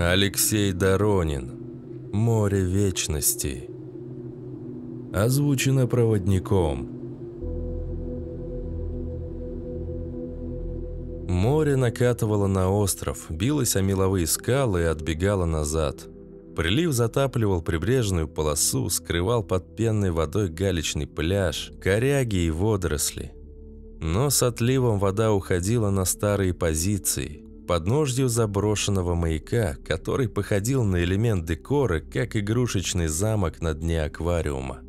Алексей Доронин. Море вечности. Озвучено проводником. Море накатывало на остров, билось о меловые скалы и отбегало назад. Прилив затапливал прибрежную полосу, скрывал под пенной водой галечный пляж, коряги и водоросли. Но с отливом вода уходила на старые позиции, подножью заброшенного маяка, который походил на элемент декора, как игрушечный замок на дне аквариума.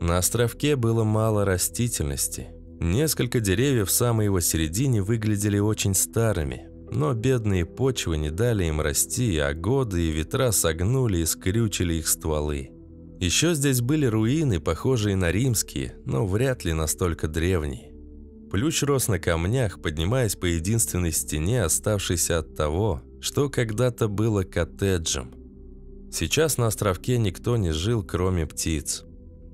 На островке было мало растительности. Несколько деревьев в самой его середине выглядели очень старыми, но бедные почвы не дали им расти, а годы и ветра согнули и скрючили их стволы. Еще здесь были руины, похожие на римские, но вряд ли настолько древние. Плющ рос на камнях, поднимаясь по единственной стене, оставшейся от того, что когда-то было коттеджем. Сейчас на островке никто не жил, кроме птиц.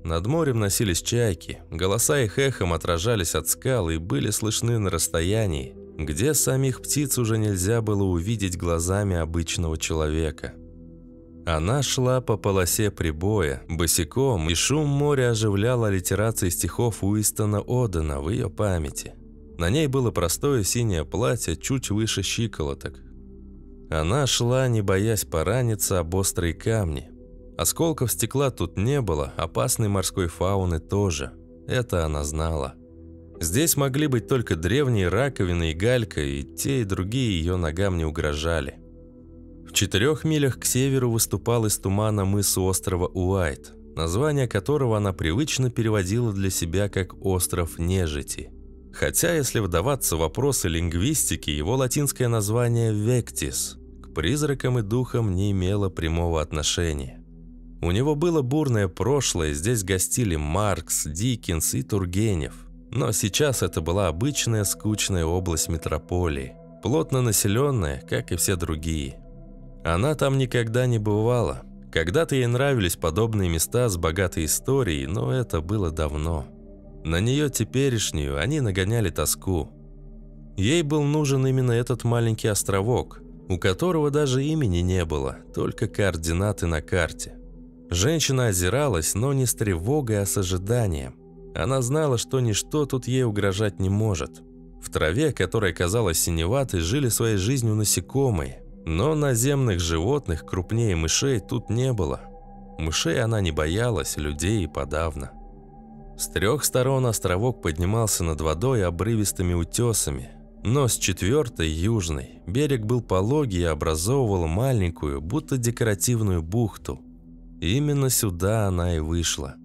Над морем носились чайки, голоса их эхом отражались от скал и были слышны на расстоянии, где самих птиц уже нельзя было увидеть глазами обычного человека. Она шла по полосе прибоя, босиком, и шум моря оживлял аллитерации стихов Уистона Одена в ее памяти. На ней было простое синее платье, чуть выше щиколоток. Она шла, не боясь пораниться об острые камни. Осколков стекла тут не было, опасной морской фауны тоже. Это она знала. Здесь могли быть только древние раковины и галька, и те, и другие ее ногам не угрожали. В четырех милях к северу выступал из тумана мыс острова Уайт, название которого она привычно переводила для себя как «остров нежити». Хотя, если вдаваться в вопросы лингвистики, его латинское название «вектис» к призракам и духам не имело прямого отношения. У него было бурное прошлое, здесь гостили Маркс, Диккенс и Тургенев – но сейчас это была обычная скучная область метрополии, плотно населенная, как и все другие. Она там никогда не бывала. Когда-то ей нравились подобные места с богатой историей, но это было давно. На нее теперешнюю они нагоняли тоску. Ей был нужен именно этот маленький островок, у которого даже имени не было, только координаты на карте. Женщина озиралась, но не с тревогой, а с ожиданием. Она знала, что ничто тут ей угрожать не может. В траве, которая казалась синеватой, жили своей жизнью насекомые, но наземных животных крупнее мышей тут не было. Мышей она не боялась, людей и подавно. С трех сторон островок поднимался над водой обрывистыми утесами, но с четвертой, южной, берег был пологий и образовывал маленькую, будто декоративную бухту. именно сюда она и вышла.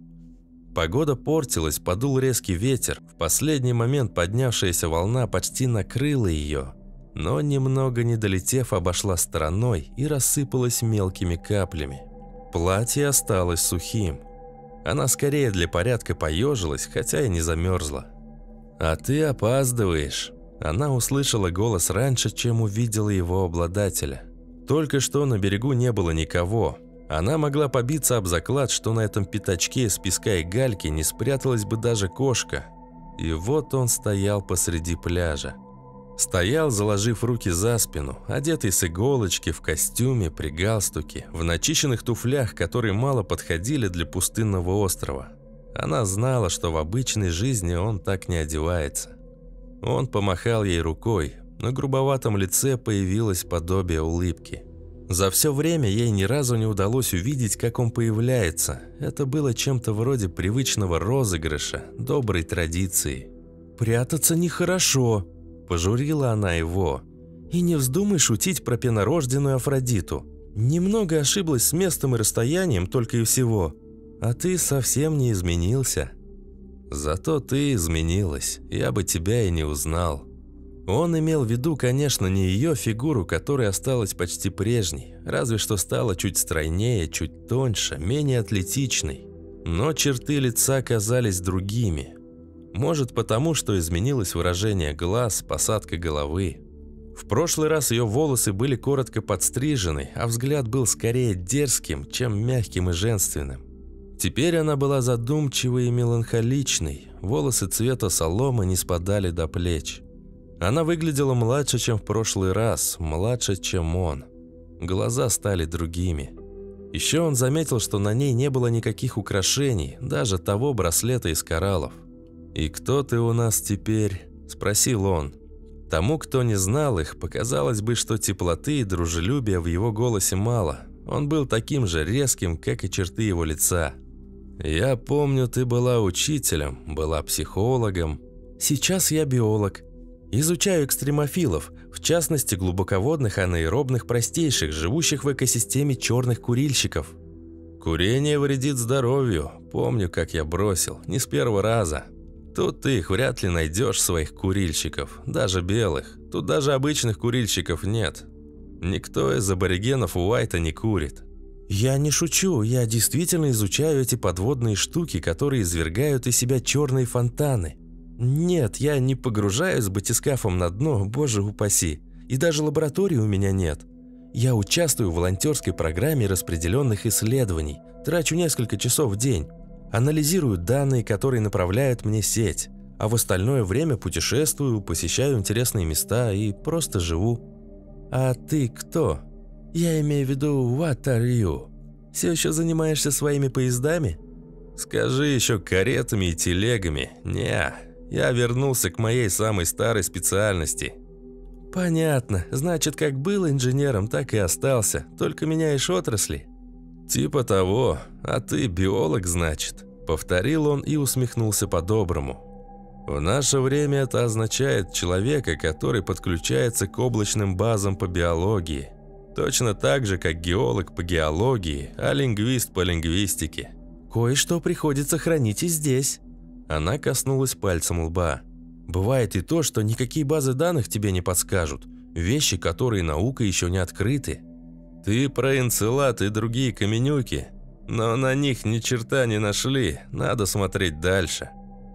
Погода портилась, подул резкий ветер. В последний момент поднявшаяся волна почти накрыла ее, но немного не долетев, обошла стороной и рассыпалась мелкими каплями. Платье осталось сухим. Она скорее для порядка поежилась, хотя и не замерзла. «А ты опаздываешь!» Она услышала голос раньше, чем увидела его обладателя. Только что на берегу не было никого, она могла побиться об заклад, что на этом пятачке из песка и гальки не спряталась бы даже кошка. И вот он стоял посреди пляжа. Стоял, заложив руки за спину, одетый с иголочки, в костюме, при галстуке, в начищенных туфлях, которые мало подходили для пустынного острова. Она знала, что в обычной жизни он так не одевается. Он помахал ей рукой, на грубоватом лице появилось подобие улыбки – за все время ей ни разу не удалось увидеть, как он появляется. Это было чем-то вроде привычного розыгрыша, доброй традиции. «Прятаться нехорошо», – пожурила она его. «И не вздумай шутить про пенорожденную Афродиту. Немного ошиблась с местом и расстоянием только и всего. А ты совсем не изменился». «Зато ты изменилась, я бы тебя и не узнал», он имел в виду, конечно, не ее фигуру, которая осталась почти прежней, разве что стала чуть стройнее, чуть тоньше, менее атлетичной. Но черты лица казались другими. Может потому, что изменилось выражение глаз, посадка головы. В прошлый раз ее волосы были коротко подстрижены, а взгляд был скорее дерзким, чем мягким и женственным. Теперь она была задумчивой и меланхоличной, волосы цвета соломы не спадали до плеч. Она выглядела младше, чем в прошлый раз, младше, чем он. глаза стали другими. Еще он заметил, что на ней не было никаких украшений, даже того браслета из кораллов. «И кто ты у нас теперь?» – спросил он. Тому, кто не знал их, показалось бы, что теплоты и дружелюбия в его голосе мало. Он был таким же резким, как и черты его лица. «Я помню, ты была учителем, была психологом. Сейчас я биолог. Изучаю экстремофилов, в частности глубоководных анаэробных простейших, живущих в экосистеме черных курильщиков. Курение вредит здоровью. Помню, как я бросил, не с первого раза. Тут ты их вряд ли найдешь, своих курильщиков, даже белых. Тут даже обычных курильщиков нет. Никто из аборигенов Уайта не курит. Я не шучу, я действительно изучаю эти подводные штуки, которые извергают из себя черные фонтаны. Нет, я не погружаюсь батискафом на дно, боже упаси. И даже лаборатории у меня нет. Я участвую в волонтерской программе распределенных исследований, трачу несколько часов в день, анализирую данные, которые направляет мне сеть, а в остальное время путешествую, посещаю интересные места и просто живу. А ты кто? Я имею в виду «What are you?» Все еще занимаешься своими поездами? Скажи еще каретами и телегами. Не, я вернулся к моей самой старой специальности. Понятно. Значит, как был инженером, так и остался. Только меняешь отрасли. Типа того. А ты биолог, значит. Повторил он и усмехнулся по-доброму. В наше время это означает человека, который подключается к облачным базам по биологии – Точно так же, как геолог по геологии, а лингвист по лингвистике. Кое-что приходится хранить и здесь. Она коснулась пальцем лба. Бывает и то, что никакие базы данных тебе не подскажут. Вещи, которые наука еще не открыты. Ты про энцелад и другие каменюки. Но на них ни черта не нашли, надо смотреть дальше.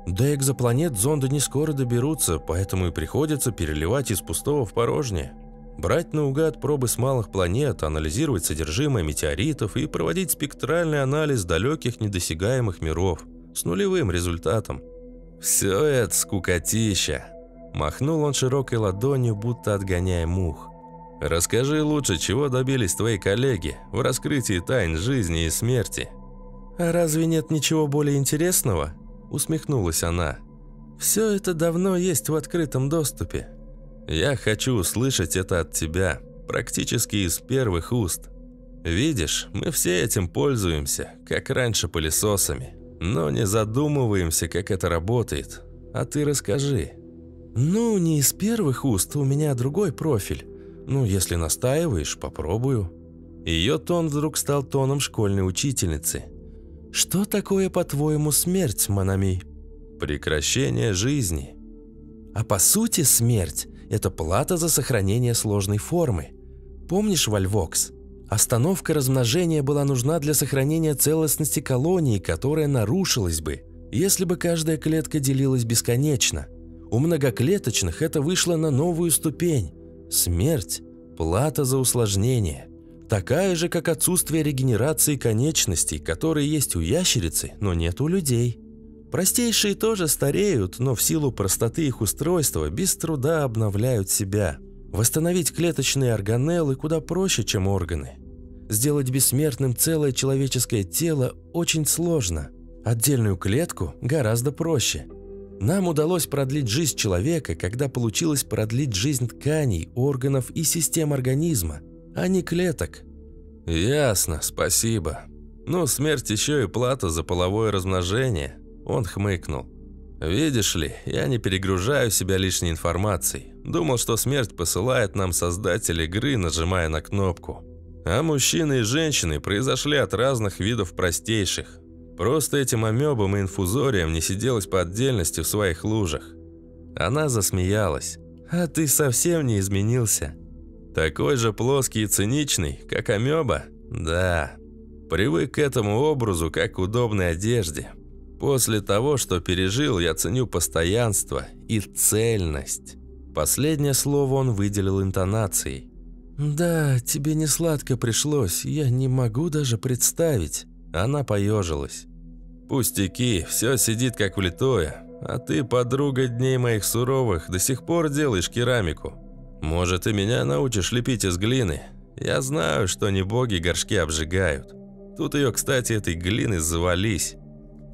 До экзопланет зонды не скоро доберутся, поэтому и приходится переливать из пустого в порожнее. Брать наугад пробы с малых планет, анализировать содержимое метеоритов и проводить спектральный анализ далеких недосягаемых миров с нулевым результатом. «Все это скукотища!» Махнул он широкой ладонью, будто отгоняя мух. «Расскажи лучше, чего добились твои коллеги в раскрытии тайн жизни и смерти?» «А разве нет ничего более интересного?» Усмехнулась она. «Все это давно есть в открытом доступе. Я хочу услышать это от тебя, практически из первых уст. Видишь, мы все этим пользуемся, как раньше пылесосами, но не задумываемся, как это работает. А ты расскажи. Ну, не из первых уст, у меня другой профиль. Ну, если настаиваешь, попробую. Ее тон вдруг стал тоном школьной учительницы. Что такое, по-твоему, смерть, Манами? Прекращение жизни. А по сути смерть это плата за сохранение сложной формы. Помнишь Вальвокс? Остановка размножения была нужна для сохранения целостности колонии, которая нарушилась бы, если бы каждая клетка делилась бесконечно. У многоклеточных это вышло на новую ступень. Смерть – плата за усложнение. Такая же, как отсутствие регенерации конечностей, которые есть у ящерицы, но нет у людей. Простейшие тоже стареют, но в силу простоты их устройства без труда обновляют себя. Восстановить клеточные органеллы куда проще, чем органы. Сделать бессмертным целое человеческое тело очень сложно. Отдельную клетку гораздо проще. Нам удалось продлить жизнь человека, когда получилось продлить жизнь тканей, органов и систем организма, а не клеток. Ясно, спасибо. Ну, смерть еще и плата за половое размножение – он хмыкнул. «Видишь ли, я не перегружаю себя лишней информацией. Думал, что смерть посылает нам создатель игры, нажимая на кнопку. А мужчины и женщины произошли от разных видов простейших. Просто этим амебам и инфузориям не сиделось по отдельности в своих лужах». Она засмеялась. «А ты совсем не изменился. Такой же плоский и циничный, как амеба? Да. Привык к этому образу, как к удобной одежде. После того, что пережил, я ценю постоянство и цельность. Последнее слово он выделил интонацией. «Да, тебе не сладко пришлось, я не могу даже представить». Она поежилась. «Пустяки, все сидит как влитое, а ты, подруга дней моих суровых, до сих пор делаешь керамику. Может, и меня научишь лепить из глины? Я знаю, что не боги горшки обжигают. Тут ее, кстати, этой глины завались.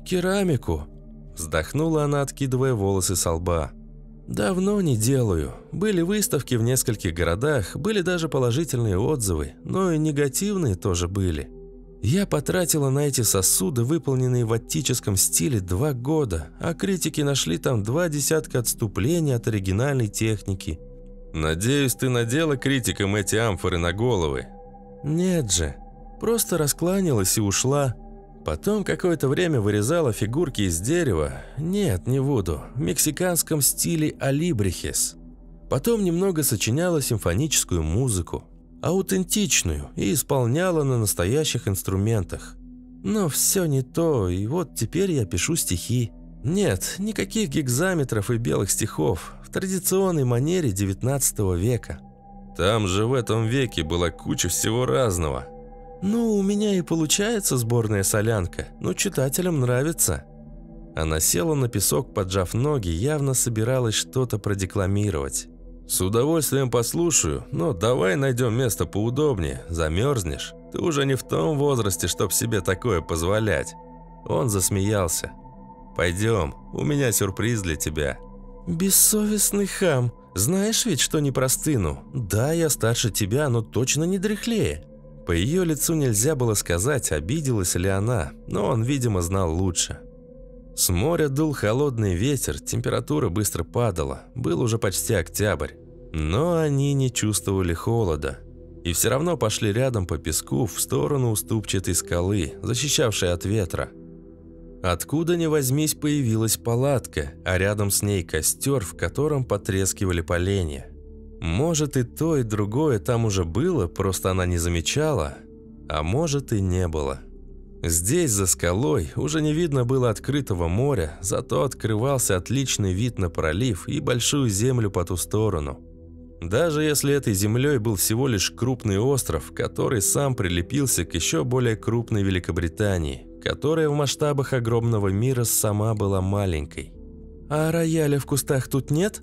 Керамику. Вздохнула она, откидывая волосы со лба. «Давно не делаю. Были выставки в нескольких городах, были даже положительные отзывы, но и негативные тоже были. Я потратила на эти сосуды, выполненные в аттическом стиле, два года, а критики нашли там два десятка отступлений от оригинальной техники. Надеюсь, ты надела критикам эти амфоры на головы? Нет же. Просто раскланялась и ушла. Потом какое-то время вырезала фигурки из дерева. Нет, не буду. В мексиканском стиле алибрихес. Потом немного сочиняла симфоническую музыку. Аутентичную и исполняла на настоящих инструментах. Но все не то, и вот теперь я пишу стихи. Нет, никаких гигзаметров и белых стихов. В традиционной манере 19 века. Там же в этом веке была куча всего разного. «Ну, у меня и получается сборная солянка, но читателям нравится». Она села на песок, поджав ноги, явно собиралась что-то продекламировать. «С удовольствием послушаю, но давай найдем место поудобнее, замерзнешь. Ты уже не в том возрасте, чтоб себе такое позволять». Он засмеялся. «Пойдем, у меня сюрприз для тебя». «Бессовестный хам, знаешь ведь, что не простыну. Да, я старше тебя, но точно не дряхлее». По ее лицу нельзя было сказать, обиделась ли она, но он, видимо, знал лучше. С моря дул холодный ветер, температура быстро падала, был уже почти октябрь. Но они не чувствовали холода. И все равно пошли рядом по песку в сторону уступчатой скалы, защищавшей от ветра. Откуда ни возьмись появилась палатка, а рядом с ней костер, в котором потрескивали поленья. Может и то, и другое там уже было, просто она не замечала, а может и не было. Здесь, за скалой, уже не видно было открытого моря, зато открывался отличный вид на пролив и большую землю по ту сторону. Даже если этой землей был всего лишь крупный остров, который сам прилепился к еще более крупной Великобритании, которая в масштабах огромного мира сама была маленькой. «А рояля в кустах тут нет?»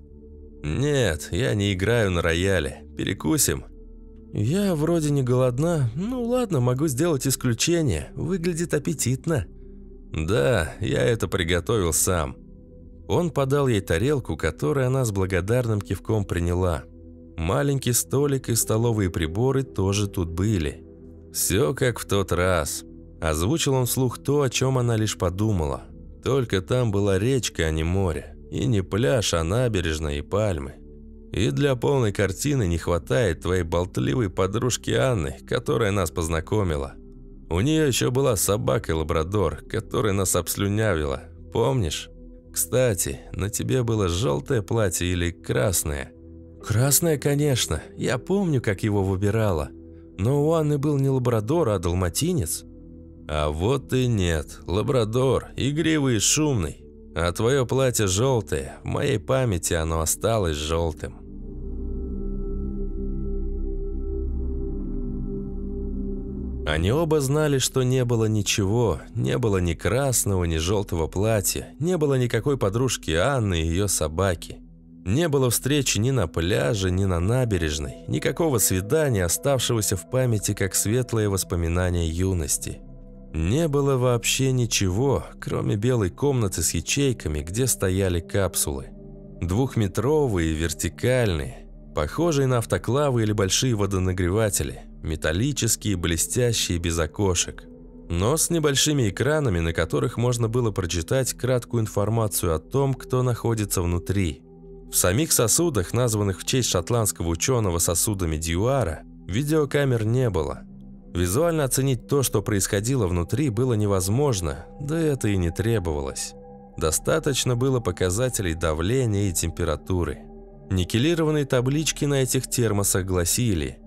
«Нет, я не играю на рояле. Перекусим?» «Я вроде не голодна. Ну ладно, могу сделать исключение. Выглядит аппетитно». «Да, я это приготовил сам». Он подал ей тарелку, которую она с благодарным кивком приняла. Маленький столик и столовые приборы тоже тут были. «Все как в тот раз». Озвучил он вслух то, о чем она лишь подумала. Только там была речка, а не море. И не пляж, а набережная и пальмы. И для полной картины не хватает твоей болтливой подружки Анны, которая нас познакомила. У нее еще была собака-лабрадор, которая нас обслюнявила. Помнишь? Кстати, на тебе было желтое платье или красное? Красное, конечно. Я помню, как его выбирала. Но у Анны был не лабрадор, а далматинец. А вот и нет. Лабрадор, игривый и шумный. А твое платье желтое, в моей памяти оно осталось желтым. Они оба знали, что не было ничего, не было ни красного, ни желтого платья, не было никакой подружки Анны и ее собаки. Не было встречи ни на пляже, ни на набережной, никакого свидания, оставшегося в памяти как светлое воспоминание юности. Не было вообще ничего, кроме белой комнаты с ячейками, где стояли капсулы. Двухметровые, вертикальные, похожие на автоклавы или большие водонагреватели, металлические, блестящие, без окошек. Но с небольшими экранами, на которых можно было прочитать краткую информацию о том, кто находится внутри. В самих сосудах, названных в честь шотландского ученого сосудами Дьюара, видеокамер не было – Визуально оценить то, что происходило внутри, было невозможно, да это и не требовалось. Достаточно было показателей давления и температуры. Никелированные таблички на этих термосах гласили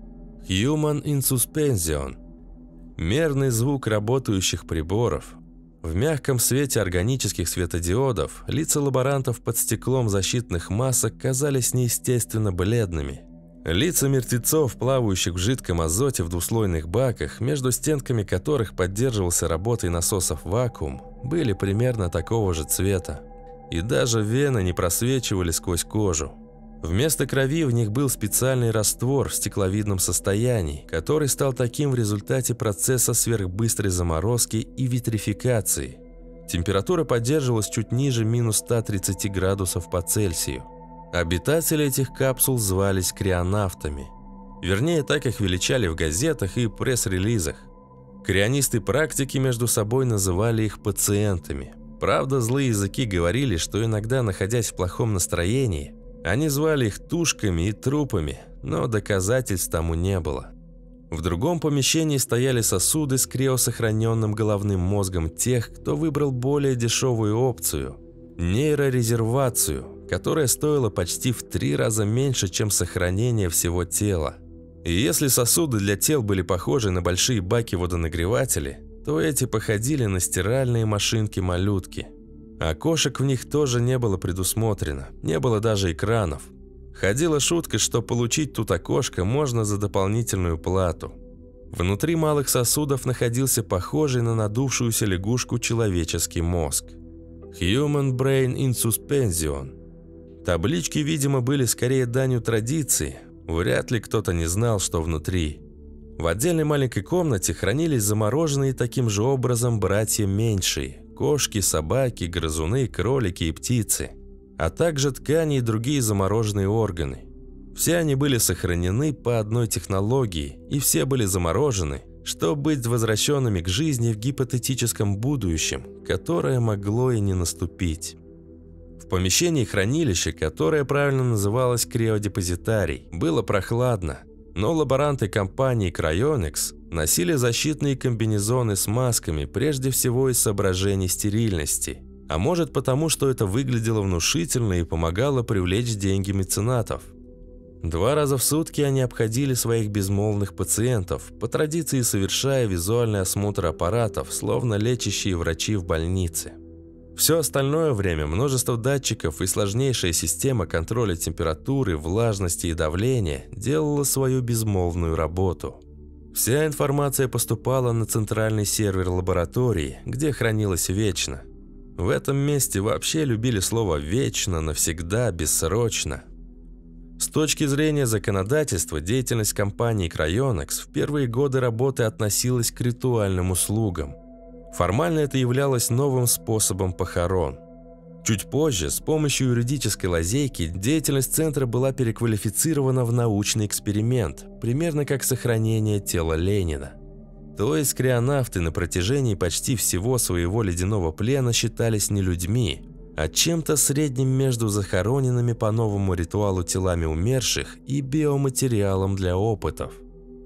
«Human in suspension» – мерный звук работающих приборов. В мягком свете органических светодиодов лица лаборантов под стеклом защитных масок казались неестественно бледными – Лица мертвецов, плавающих в жидком азоте в двуслойных баках, между стенками которых поддерживался работой насосов вакуум, были примерно такого же цвета. И даже вены не просвечивали сквозь кожу. Вместо крови в них был специальный раствор в стекловидном состоянии, который стал таким в результате процесса сверхбыстрой заморозки и витрификации. Температура поддерживалась чуть ниже минус 130 градусов по Цельсию. Обитатели этих капсул звались крионавтами. Вернее, так их величали в газетах и пресс-релизах. Крионисты практики между собой называли их пациентами. Правда, злые языки говорили, что иногда, находясь в плохом настроении, они звали их тушками и трупами, но доказательств тому не было. В другом помещении стояли сосуды с криосохраненным головным мозгом тех, кто выбрал более дешевую опцию – нейрорезервацию, которая стоила почти в три раза меньше, чем сохранение всего тела. И если сосуды для тел были похожи на большие баки-водонагреватели, то эти походили на стиральные машинки-малютки – Окошек в них тоже не было предусмотрено, не было даже экранов. Ходила шутка, что получить тут окошко можно за дополнительную плату. Внутри малых сосудов находился похожий на надувшуюся лягушку человеческий мозг. Human Brain in Suspension. Таблички, видимо, были скорее данью традиции. Вряд ли кто-то не знал, что внутри. В отдельной маленькой комнате хранились замороженные таким же образом братья меньшие. Кошки, собаки, грызуны, кролики и птицы, а также ткани и другие замороженные органы. Все они были сохранены по одной технологии, и все были заморожены, чтобы быть возвращенными к жизни в гипотетическом будущем, которое могло и не наступить. В помещении хранилища, которое правильно называлось криодепозитарий, было прохладно, но лаборанты компании Cryonics носили защитные комбинезоны с масками, прежде всего из соображений стерильности. А может потому, что это выглядело внушительно и помогало привлечь деньги меценатов. Два раза в сутки они обходили своих безмолвных пациентов, по традиции совершая визуальный осмотр аппаратов, словно лечащие врачи в больнице. Все остальное время множество датчиков и сложнейшая система контроля температуры, влажности и давления делала свою безмолвную работу. Вся информация поступала на центральный сервер лаборатории, где хранилась вечно. В этом месте вообще любили слово «вечно», «навсегда», «бессрочно». С точки зрения законодательства, деятельность компании Cryonics в первые годы работы относилась к ритуальным услугам. Формально это являлось новым способом похорон. Чуть позже, с помощью юридической лазейки, деятельность центра была переквалифицирована в научный эксперимент, примерно как сохранение тела Ленина. То есть крионавты на протяжении почти всего своего ледяного плена считались не людьми, а чем-то средним между захороненными по новому ритуалу телами умерших и биоматериалом для опытов.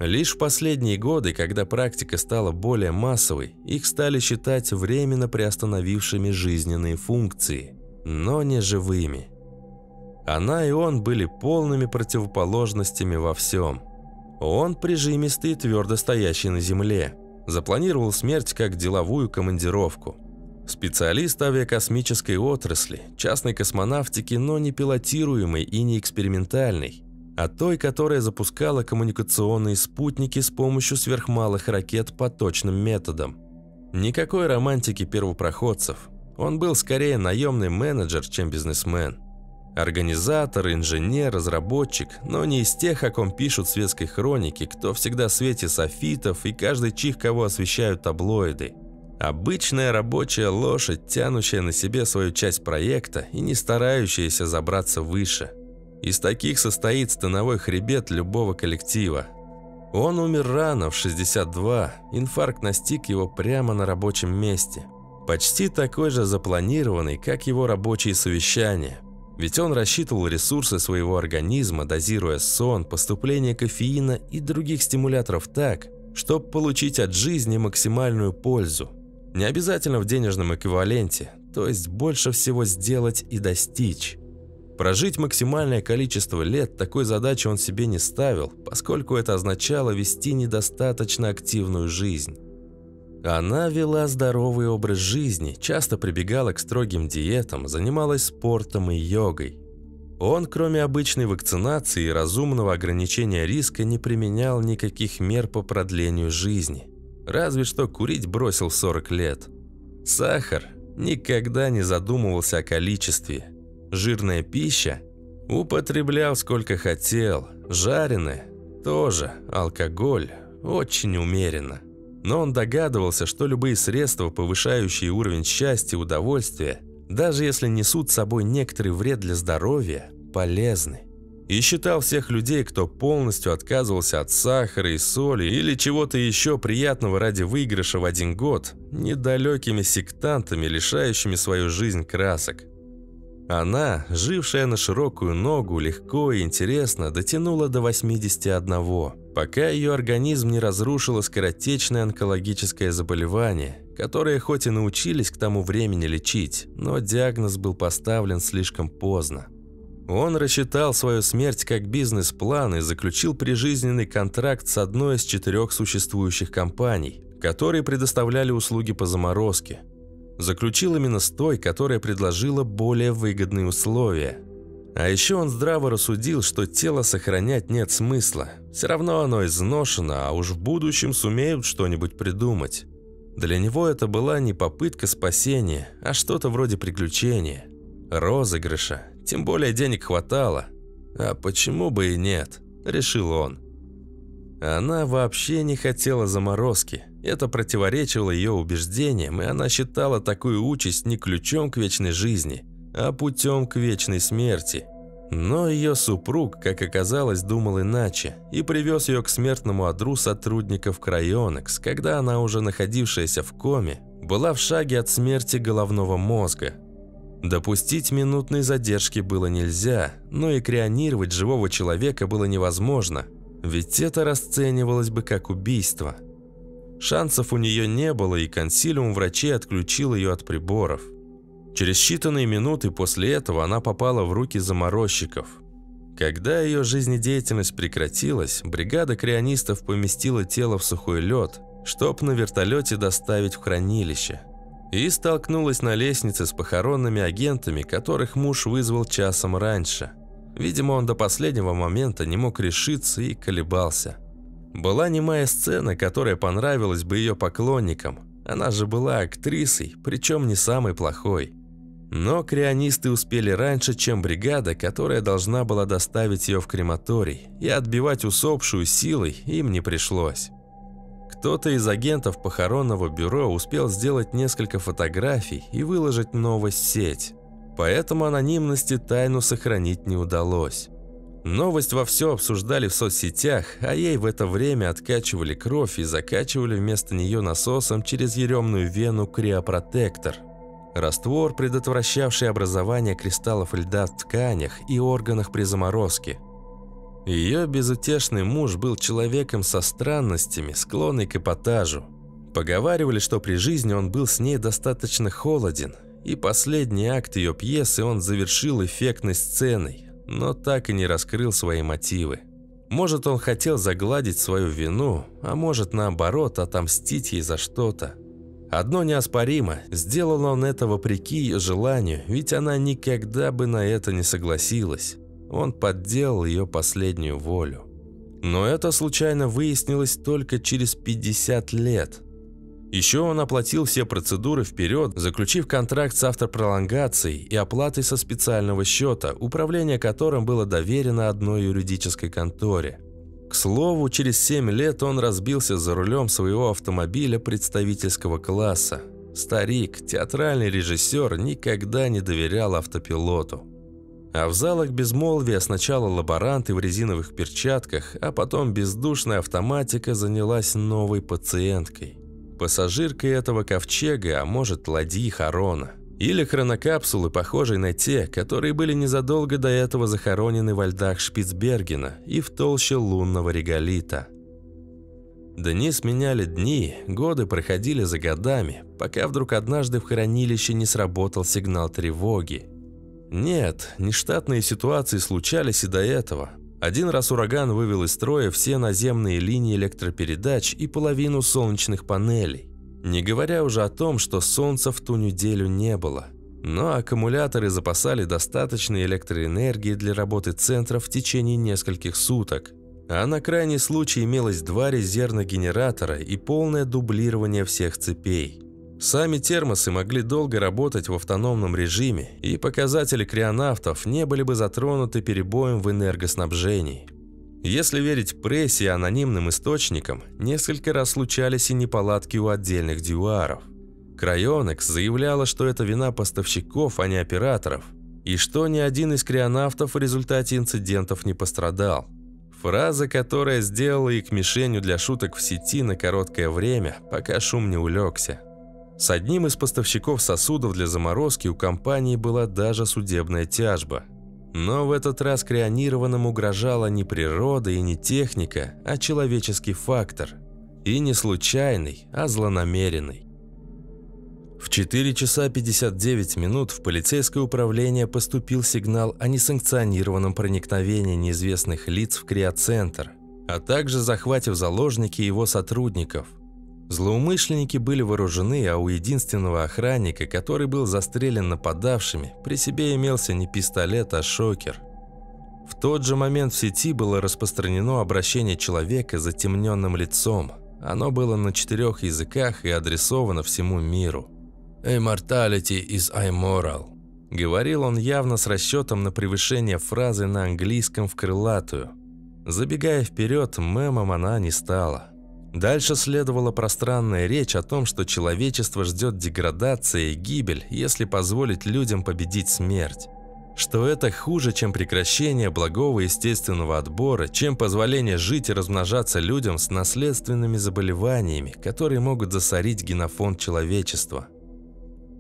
Лишь в последние годы, когда практика стала более массовой, их стали считать временно приостановившими жизненные функции, но не живыми. Она и он были полными противоположностями во всем. Он прижимистый и твердо стоящий на земле. Запланировал смерть как деловую командировку. Специалист авиакосмической отрасли, частной космонавтики, но не пилотируемой и не экспериментальной а той, которая запускала коммуникационные спутники с помощью сверхмалых ракет по точным методам. Никакой романтики первопроходцев. Он был скорее наемный менеджер, чем бизнесмен. Организатор, инженер, разработчик, но не из тех, о ком пишут светской хроники, кто всегда в свете софитов и каждый чих, кого освещают таблоиды. Обычная рабочая лошадь, тянущая на себе свою часть проекта и не старающаяся забраться выше – из таких состоит становой хребет любого коллектива. Он умер рано, в 62, инфаркт настиг его прямо на рабочем месте. Почти такой же запланированный, как его рабочие совещания. Ведь он рассчитывал ресурсы своего организма, дозируя сон, поступление кофеина и других стимуляторов так, чтобы получить от жизни максимальную пользу. Не обязательно в денежном эквиваленте, то есть больше всего сделать и достичь. Прожить максимальное количество лет такой задачи он себе не ставил, поскольку это означало вести недостаточно активную жизнь. Она вела здоровый образ жизни, часто прибегала к строгим диетам, занималась спортом и йогой. Он, кроме обычной вакцинации и разумного ограничения риска, не применял никаких мер по продлению жизни. Разве что курить бросил в 40 лет. Сахар никогда не задумывался о количестве – Жирная пища Употреблял сколько хотел, жареное тоже, алкоголь, очень умеренно. Но он догадывался, что любые средства, повышающие уровень счастья и удовольствия, даже если несут с собой некоторый вред для здоровья, полезны. И считал всех людей, кто полностью отказывался от сахара и соли или чего-то еще приятного ради выигрыша в один год, недалекими сектантами, лишающими свою жизнь красок. Она, жившая на широкую ногу, легко и интересно, дотянула до 81, пока ее организм не разрушило скоротечное онкологическое заболевание, которое хоть и научились к тому времени лечить, но диагноз был поставлен слишком поздно. Он рассчитал свою смерть как бизнес-план и заключил прижизненный контракт с одной из четырех существующих компаний, которые предоставляли услуги по заморозке – заключил именно с той, которая предложила более выгодные условия. А еще он здраво рассудил, что тело сохранять нет смысла. Все равно оно изношено, а уж в будущем сумеют что-нибудь придумать. Для него это была не попытка спасения, а что-то вроде приключения. Розыгрыша. Тем более денег хватало. А почему бы и нет, решил он. Она вообще не хотела заморозки. Это противоречило ее убеждениям, и она считала такую участь не ключом к вечной жизни, а путем к вечной смерти. Но ее супруг, как оказалось, думал иначе и привез ее к смертному одру сотрудников Крайонекс, когда она, уже находившаяся в коме, была в шаге от смерти головного мозга. Допустить минутной задержки было нельзя, но и крионировать живого человека было невозможно, ведь это расценивалось бы как убийство – Шансов у нее не было, и консилиум врачей отключил ее от приборов. Через считанные минуты после этого она попала в руки заморозчиков. Когда ее жизнедеятельность прекратилась, бригада крионистов поместила тело в сухой лед, чтоб на вертолете доставить в хранилище. И столкнулась на лестнице с похоронными агентами, которых муж вызвал часом раньше. Видимо, он до последнего момента не мог решиться и колебался. Была немая сцена, которая понравилась бы ее поклонникам. Она же была актрисой, причем не самой плохой. Но крионисты успели раньше, чем бригада, которая должна была доставить ее в крематорий, и отбивать усопшую силой им не пришлось. Кто-то из агентов похоронного бюро успел сделать несколько фотографий и выложить новость в сеть, поэтому анонимности тайну сохранить не удалось. Новость во все обсуждали в соцсетях, а ей в это время откачивали кровь и закачивали вместо нее насосом через еремную вену криопротектор. Раствор, предотвращавший образование кристаллов льда в тканях и органах при заморозке. Ее безутешный муж был человеком со странностями, склонный к эпатажу. Поговаривали, что при жизни он был с ней достаточно холоден, и последний акт ее пьесы он завершил эффектной сценой, но так и не раскрыл свои мотивы. Может, он хотел загладить свою вину, а может, наоборот, отомстить ей за что-то. Одно неоспоримо, сделал он это вопреки ее желанию, ведь она никогда бы на это не согласилась. Он подделал ее последнюю волю. Но это случайно выяснилось только через 50 лет – еще он оплатил все процедуры вперед, заключив контракт с автопролонгацией и оплатой со специального счета, управление которым было доверено одной юридической конторе. К слову, через 7 лет он разбился за рулем своего автомобиля представительского класса. Старик, театральный режиссер, никогда не доверял автопилоту. А в залах безмолвия сначала лаборанты в резиновых перчатках, а потом бездушная автоматика занялась новой пациенткой пассажиркой этого ковчега, а может ладьи Харона. Или хронокапсулы, похожие на те, которые были незадолго до этого захоронены во льдах Шпицбергена и в толще лунного реголита. Дни сменяли дни, годы проходили за годами, пока вдруг однажды в хранилище не сработал сигнал тревоги. Нет, нештатные ситуации случались и до этого. Один раз ураган вывел из строя все наземные линии электропередач и половину солнечных панелей. Не говоря уже о том, что солнца в ту неделю не было. Но аккумуляторы запасали достаточной электроэнергии для работы центра в течение нескольких суток. А на крайний случай имелось два резервных генератора и полное дублирование всех цепей. Сами термосы могли долго работать в автономном режиме, и показатели крионавтов не были бы затронуты перебоем в энергоснабжении. Если верить прессе и анонимным источникам, несколько раз случались и неполадки у отдельных дюаров. Крайонекс заявляла, что это вина поставщиков, а не операторов, и что ни один из крионавтов в результате инцидентов не пострадал. Фраза, которая сделала их мишенью для шуток в сети на короткое время, пока шум не улегся. С одним из поставщиков сосудов для заморозки у компании была даже судебная тяжба. Но в этот раз крионированным угрожала не природа и не техника, а человеческий фактор. И не случайный, а злонамеренный. В 4 часа 59 минут в полицейское управление поступил сигнал о несанкционированном проникновении неизвестных лиц в криоцентр, а также захвате в заложники его сотрудников. Злоумышленники были вооружены, а у единственного охранника, который был застрелен нападавшими, при себе имелся не пистолет, а шокер. В тот же момент в сети было распространено обращение человека с затемненным лицом. Оно было на четырех языках и адресовано всему миру. «Immortality is immoral», – говорил он явно с расчетом на превышение фразы на английском в крылатую. Забегая вперед, мемом она не стала. Дальше следовала пространная речь о том, что человечество ждет деградация и гибель, если позволить людям победить смерть. Что это хуже, чем прекращение благого естественного отбора, чем позволение жить и размножаться людям с наследственными заболеваниями, которые могут засорить генофонд человечества.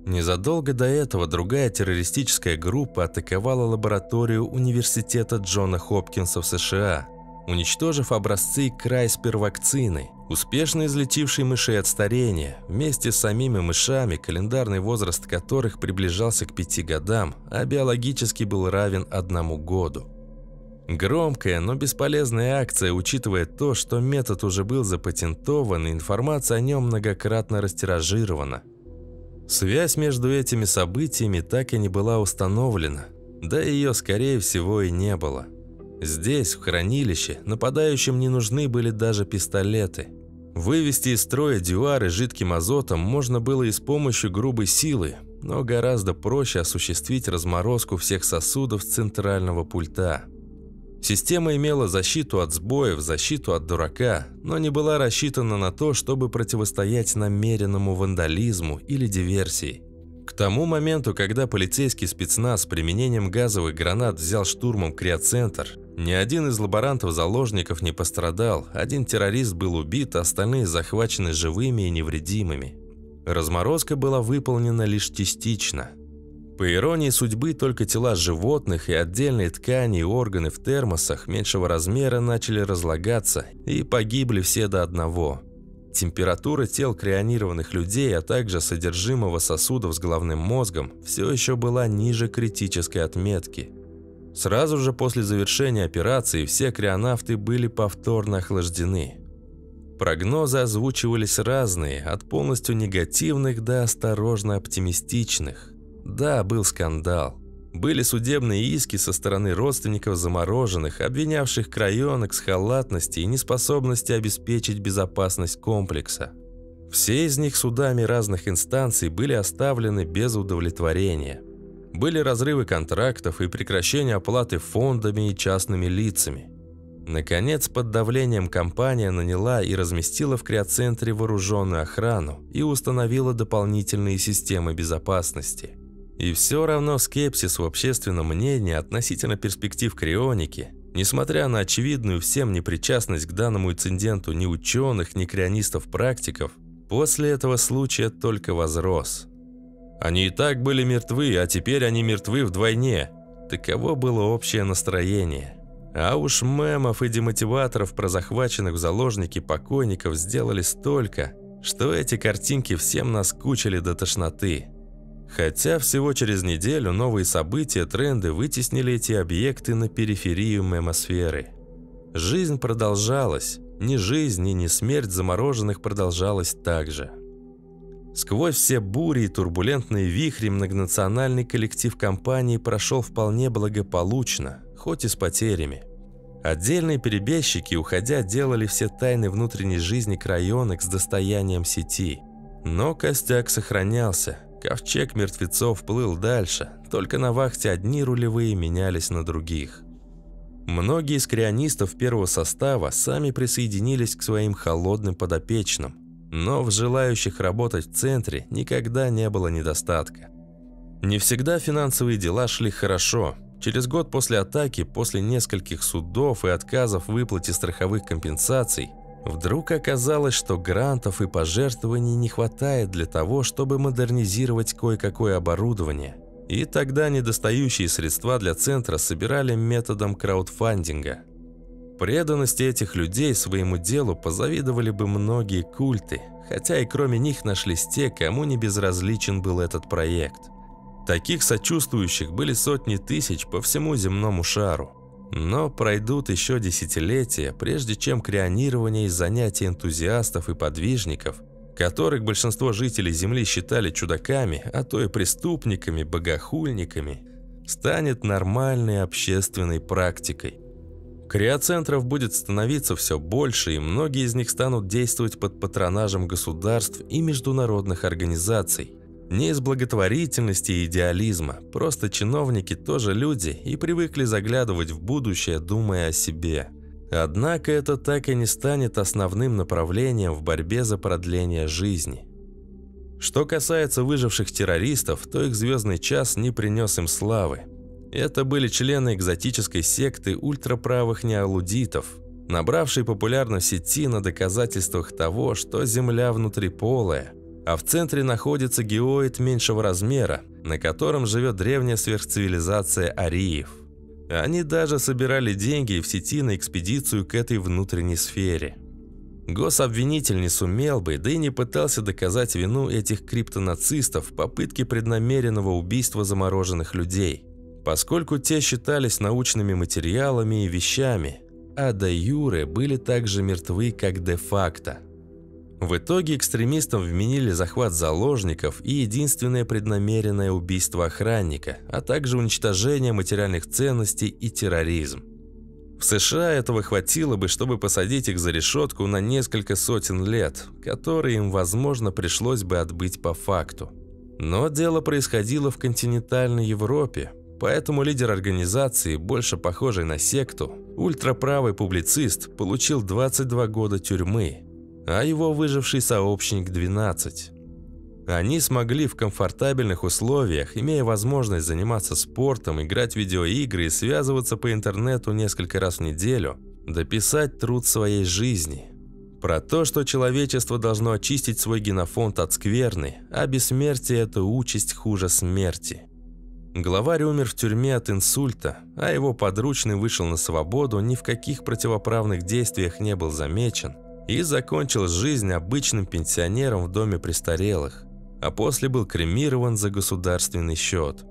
Незадолго до этого другая террористическая группа атаковала лабораторию университета Джона Хопкинса в США, уничтожив образцы Крайспер-вакцины, успешно излечившей мышей от старения. Вместе с самими мышами, календарный возраст которых приближался к пяти годам, а биологически был равен одному году. Громкая, но бесполезная акция, учитывая то, что метод уже был запатентован и информация о нем многократно растиражирована. Связь между этими событиями так и не была установлена, да ее, скорее всего, и не было. Здесь, в хранилище, нападающим не нужны были даже пистолеты. Вывести из строя дюары жидким азотом можно было и с помощью грубой силы, но гораздо проще осуществить разморозку всех сосудов центрального пульта. Система имела защиту от сбоев, защиту от дурака, но не была рассчитана на то, чтобы противостоять намеренному вандализму или диверсии. К тому моменту, когда полицейский спецназ с применением газовых гранат взял штурмом криоцентр, ни один из лаборантов-заложников не пострадал, один террорист был убит, а остальные захвачены живыми и невредимыми. Разморозка была выполнена лишь частично. По иронии судьбы, только тела животных и отдельные ткани и органы в термосах меньшего размера начали разлагаться и погибли все до одного – Температура тел крионированных людей, а также содержимого сосудов с головным мозгом все еще была ниже критической отметки. Сразу же после завершения операции все крионавты были повторно охлаждены. Прогнозы озвучивались разные, от полностью негативных до осторожно оптимистичных. Да, был скандал. Были судебные иски со стороны родственников замороженных, обвинявших крайонок с халатности и неспособности обеспечить безопасность комплекса. Все из них судами разных инстанций были оставлены без удовлетворения. Были разрывы контрактов и прекращение оплаты фондами и частными лицами. Наконец, под давлением компания наняла и разместила в криоцентре вооруженную охрану и установила дополнительные системы безопасности. И все равно скепсис в общественном мнении относительно перспектив крионики, несмотря на очевидную всем непричастность к данному инциденту ни ученых, ни крионистов-практиков, после этого случая только возрос. Они и так были мертвы, а теперь они мертвы вдвойне. Таково было общее настроение. А уж мемов и демотиваторов про захваченных в заложники покойников сделали столько, что эти картинки всем наскучили до тошноты. Хотя всего через неделю новые события, тренды вытеснили эти объекты на периферию мемосферы. Жизнь продолжалась. Ни жизнь, ни, смерть замороженных продолжалась так же. Сквозь все бури и турбулентные вихри многонациональный коллектив компании прошел вполне благополучно, хоть и с потерями. Отдельные перебежчики, уходя, делали все тайны внутренней жизни крайонок с достоянием сети – Но костяк сохранялся. Ковчег мертвецов плыл дальше, только на вахте одни рулевые менялись на других. Многие из крионистов первого состава сами присоединились к своим холодным подопечным, но в желающих работать в центре никогда не было недостатка. Не всегда финансовые дела шли хорошо. Через год после атаки, после нескольких судов и отказов в выплате страховых компенсаций, вдруг оказалось, что грантов и пожертвований не хватает для того, чтобы модернизировать кое-какое оборудование. И тогда недостающие средства для центра собирали методом краудфандинга. Преданности этих людей своему делу позавидовали бы многие культы, хотя и кроме них нашлись те, кому не безразличен был этот проект – Таких сочувствующих были сотни тысяч по всему земному шару. Но пройдут еще десятилетия, прежде чем крионирование и занятия энтузиастов и подвижников, которых большинство жителей Земли считали чудаками, а то и преступниками, богохульниками, станет нормальной общественной практикой. Криоцентров будет становиться все больше, и многие из них станут действовать под патронажем государств и международных организаций. Не из благотворительности и идеализма, просто чиновники тоже люди и привыкли заглядывать в будущее, думая о себе. Однако это так и не станет основным направлением в борьбе за продление жизни. Что касается выживших террористов, то их звездный час не принес им славы. Это были члены экзотической секты ультраправых неалудитов, набравшей популярность сети на доказательствах того, что Земля внутриполая – а в центре находится геоид меньшего размера, на котором живет древняя сверхцивилизация ариев. Они даже собирали деньги в сети на экспедицию к этой внутренней сфере. Гособвинитель не сумел бы, да и не пытался доказать вину этих криптонацистов в попытке преднамеренного убийства замороженных людей, поскольку те считались научными материалами и вещами, а до юре были также мертвы, как де-факто – в итоге экстремистам вменили захват заложников и единственное преднамеренное убийство охранника, а также уничтожение материальных ценностей и терроризм. В США этого хватило бы, чтобы посадить их за решетку на несколько сотен лет, которые им, возможно, пришлось бы отбыть по факту. Но дело происходило в континентальной Европе, поэтому лидер организации, больше похожий на секту, ультраправый публицист, получил 22 года тюрьмы, а его выживший сообщник 12. Они смогли в комфортабельных условиях, имея возможность заниматься спортом, играть в видеоигры и связываться по интернету несколько раз в неделю, дописать труд своей жизни. Про то, что человечество должно очистить свой генофонд от скверны, а бессмертие – это участь хуже смерти. Главарь умер в тюрьме от инсульта, а его подручный вышел на свободу, ни в каких противоправных действиях не был замечен – и закончил жизнь обычным пенсионером в доме престарелых, а после был кремирован за государственный счет.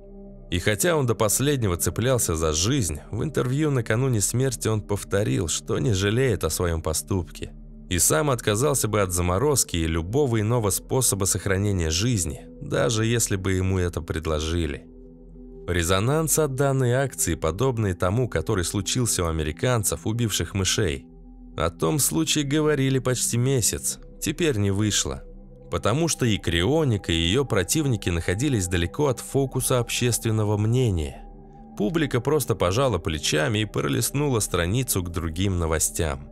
И хотя он до последнего цеплялся за жизнь, в интервью накануне смерти он повторил, что не жалеет о своем поступке. И сам отказался бы от заморозки и любого иного способа сохранения жизни, даже если бы ему это предложили. Резонанс от данной акции, подобный тому, который случился у американцев, убивших мышей, о том случае говорили почти месяц, теперь не вышло. Потому что и Крионика, и ее противники находились далеко от фокуса общественного мнения. Публика просто пожала плечами и пролистнула страницу к другим новостям.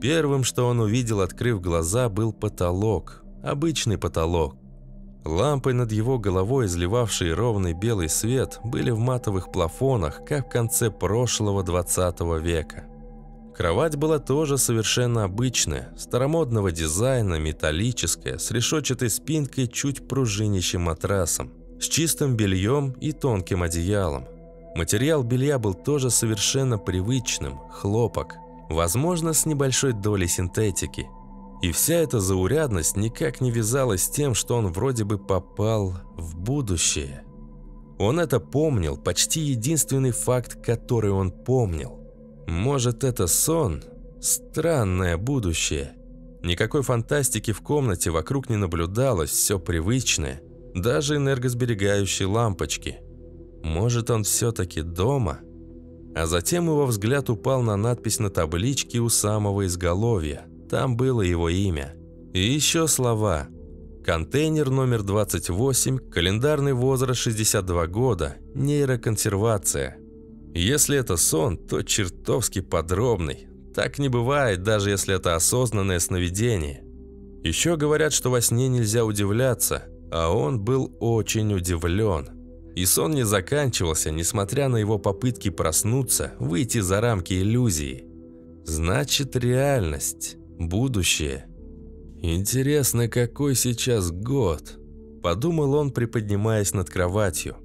Первым, что он увидел, открыв глаза, был потолок. Обычный потолок. Лампы над его головой, изливавшие ровный белый свет, были в матовых плафонах, как в конце прошлого 20 века. Кровать была тоже совершенно обычная, старомодного дизайна, металлическая, с решетчатой спинкой, чуть пружинящим матрасом, с чистым бельем и тонким одеялом. Материал белья был тоже совершенно привычным – хлопок, возможно, с небольшой долей синтетики. И вся эта заурядность никак не вязалась с тем, что он вроде бы попал в будущее. Он это помнил, почти единственный факт, который он помнил. Может, это сон? Странное будущее. Никакой фантастики в комнате вокруг не наблюдалось, все привычное. даже энергосберегающие лампочки. Может, он все-таки дома? А затем его взгляд упал на надпись на табличке у самого изголовья. Там было его имя. И еще слова. Контейнер номер 28, календарный возраст 62 года, нейроконсервация. Если это сон, то чертовски подробный. Так не бывает, даже если это осознанное сновидение. Еще говорят, что во сне нельзя удивляться, а он был очень удивлен. И сон не заканчивался, несмотря на его попытки проснуться, выйти за рамки иллюзии. Значит, реальность, будущее. Интересно, какой сейчас год? Подумал он, приподнимаясь над кроватью.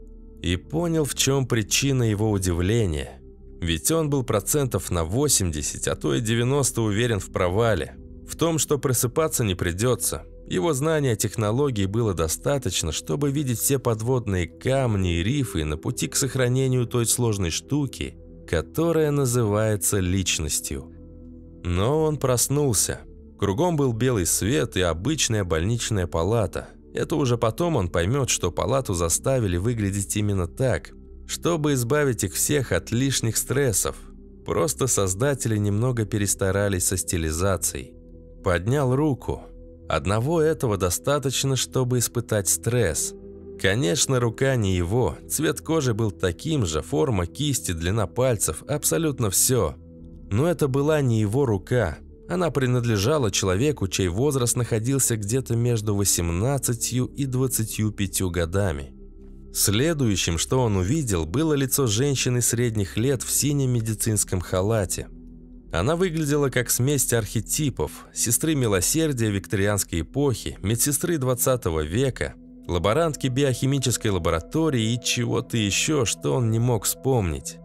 И понял, в чем причина его удивления. Ведь он был процентов на 80, а то и 90 уверен в провале. В том, что просыпаться не придется. Его знания технологий было достаточно, чтобы видеть все подводные камни и рифы на пути к сохранению той сложной штуки, которая называется личностью. Но он проснулся. Кругом был белый свет и обычная больничная палата. Это уже потом он поймет, что палату заставили выглядеть именно так, чтобы избавить их всех от лишних стрессов. Просто создатели немного перестарались со стилизацией. Поднял руку. Одного этого достаточно, чтобы испытать стресс. Конечно, рука не его, цвет кожи был таким же, форма кисти, длина пальцев, абсолютно все. Но это была не его рука. Она принадлежала человеку, чей возраст находился где-то между 18 и 25 годами. Следующим, что он увидел, было лицо женщины средних лет в синем медицинском халате. Она выглядела как смесь архетипов, сестры милосердия викторианской эпохи, медсестры 20 века, лаборантки биохимической лаборатории и чего-то еще, что он не мог вспомнить.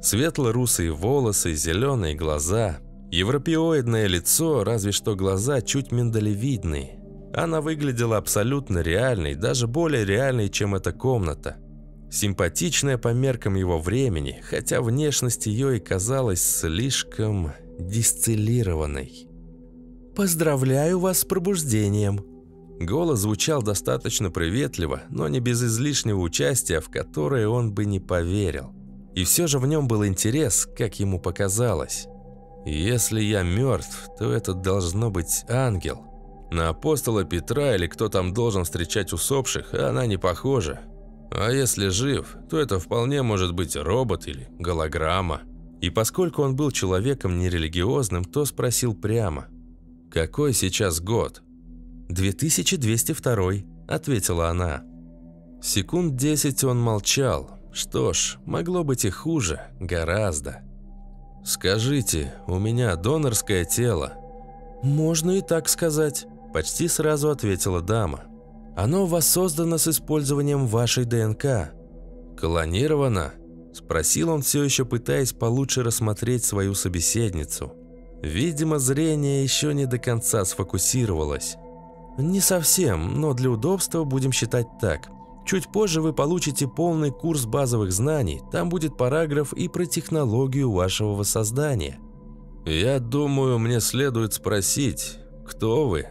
Светло-русые волосы, зеленые глаза, европеоидное лицо, разве что глаза чуть миндалевидные. Она выглядела абсолютно реальной, даже более реальной, чем эта комната – Симпатичная по меркам его времени, хотя внешность ее и казалась слишком дистиллированной. «Поздравляю вас с пробуждением!» Голос звучал достаточно приветливо, но не без излишнего участия, в которое он бы не поверил. И все же в нем был интерес, как ему показалось. «Если я мертв, то это должно быть ангел. На апостола Петра или кто там должен встречать усопших, она не похожа. А если жив, то это вполне может быть робот или голограмма. И поскольку он был человеком нерелигиозным, то спросил прямо. «Какой сейчас год?» «2202», — ответила она. Секунд десять он молчал. Что ж, могло быть и хуже, гораздо. «Скажите, у меня донорское тело?» «Можно и так сказать», – почти сразу ответила дама. Оно воссоздано с использованием вашей ДНК. Клонировано? Спросил он все еще, пытаясь получше рассмотреть свою собеседницу. Видимо, зрение еще не до конца сфокусировалось. Не совсем, но для удобства будем считать так. Чуть позже вы получите полный курс базовых знаний, там будет параграф и про технологию вашего воссоздания. Я думаю, мне следует спросить, кто вы?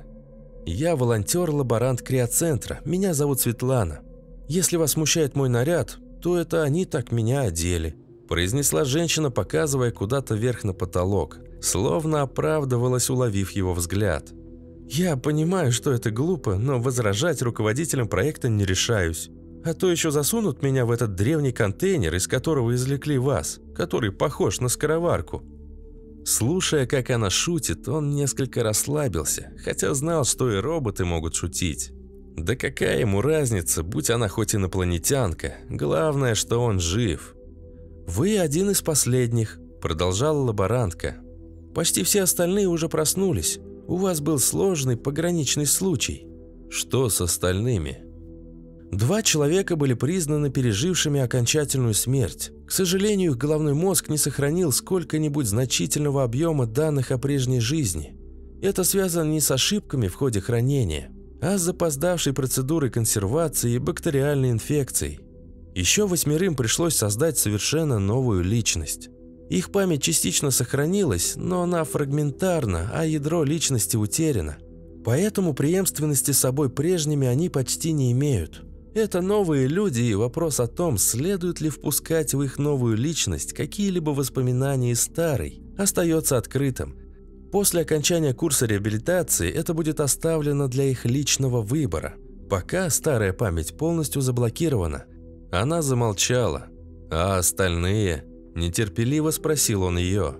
«Я волонтер-лаборант криоцентра. Меня зовут Светлана. Если вас смущает мой наряд, то это они так меня одели», произнесла женщина, показывая куда-то вверх на потолок, словно оправдывалась, уловив его взгляд. «Я понимаю, что это глупо, но возражать руководителям проекта не решаюсь. А то еще засунут меня в этот древний контейнер, из которого извлекли вас, который похож на скороварку. Слушая, как она шутит, он несколько расслабился, хотя знал, что и роботы могут шутить. Да какая ему разница, будь она хоть инопланетянка, главное, что он жив. «Вы один из последних», – продолжала лаборантка. «Почти все остальные уже проснулись. У вас был сложный пограничный случай». «Что с остальными?» Два человека были признаны пережившими окончательную смерть. К сожалению, их головной мозг не сохранил сколько-нибудь значительного объема данных о прежней жизни. Это связано не с ошибками в ходе хранения, а с запоздавшей процедурой консервации и бактериальной инфекцией. Еще восьмерым пришлось создать совершенно новую личность. Их память частично сохранилась, но она фрагментарна, а ядро личности утеряно. Поэтому преемственности с собой прежними они почти не имеют – Это новые люди, и вопрос о том, следует ли впускать в их новую личность какие-либо воспоминания из старой, остается открытым. После окончания курса реабилитации это будет оставлено для их личного выбора. Пока старая память полностью заблокирована. Она замолчала. А остальные? Нетерпеливо спросил он ее.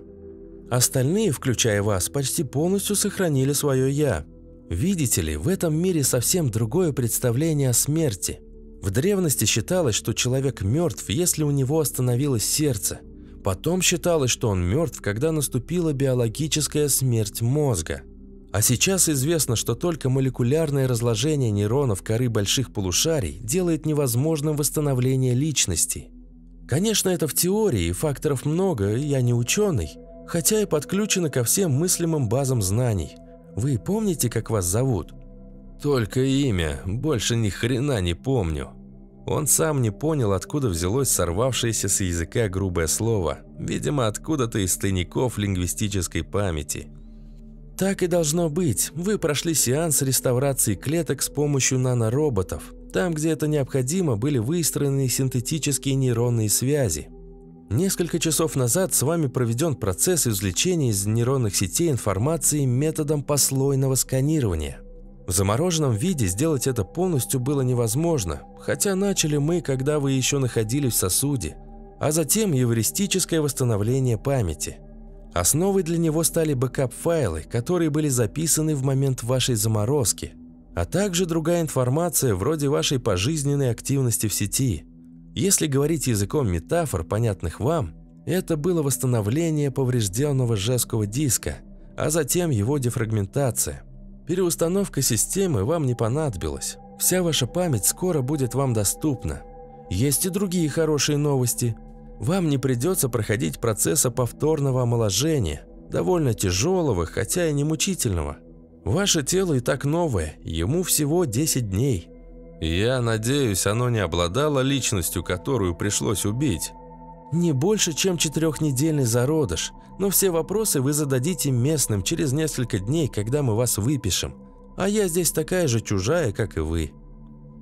Остальные, включая вас, почти полностью сохранили свое «я». Видите ли, в этом мире совсем другое представление о смерти. В древности считалось, что человек мертв, если у него остановилось сердце. Потом считалось, что он мертв, когда наступила биологическая смерть мозга. А сейчас известно, что только молекулярное разложение нейронов коры больших полушарий делает невозможным восстановление личности. Конечно, это в теории, факторов много, я не ученый, хотя и подключена ко всем мыслимым базам знаний – вы помните, как вас зовут?» «Только имя, больше ни хрена не помню». Он сам не понял, откуда взялось сорвавшееся с языка грубое слово, видимо, откуда-то из тайников лингвистической памяти. «Так и должно быть. Вы прошли сеанс реставрации клеток с помощью нанороботов. Там, где это необходимо, были выстроены синтетические нейронные связи. Несколько часов назад с вами проведен процесс извлечения из нейронных сетей информации методом послойного сканирования. В замороженном виде сделать это полностью было невозможно, хотя начали мы, когда вы еще находились в сосуде, а затем эвристическое восстановление памяти. Основой для него стали backup -файлы, которые были записаны в момент вашей заморозки, а также другая информация вроде вашей пожизненной активности в сети – если говорить языком метафор, понятных вам, это было восстановление поврежденного жесткого диска, а затем его дефрагментация. Переустановка системы вам не понадобилась. Вся ваша память скоро будет вам доступна. Есть и другие хорошие новости. Вам не придется проходить процесса повторного омоложения, довольно тяжелого, хотя и не мучительного. Ваше тело и так новое, ему всего 10 дней. Я надеюсь, оно не обладало личностью, которую пришлось убить. Не больше, чем четырехнедельный зародыш, но все вопросы вы зададите местным через несколько дней, когда мы вас выпишем. А я здесь такая же чужая, как и вы.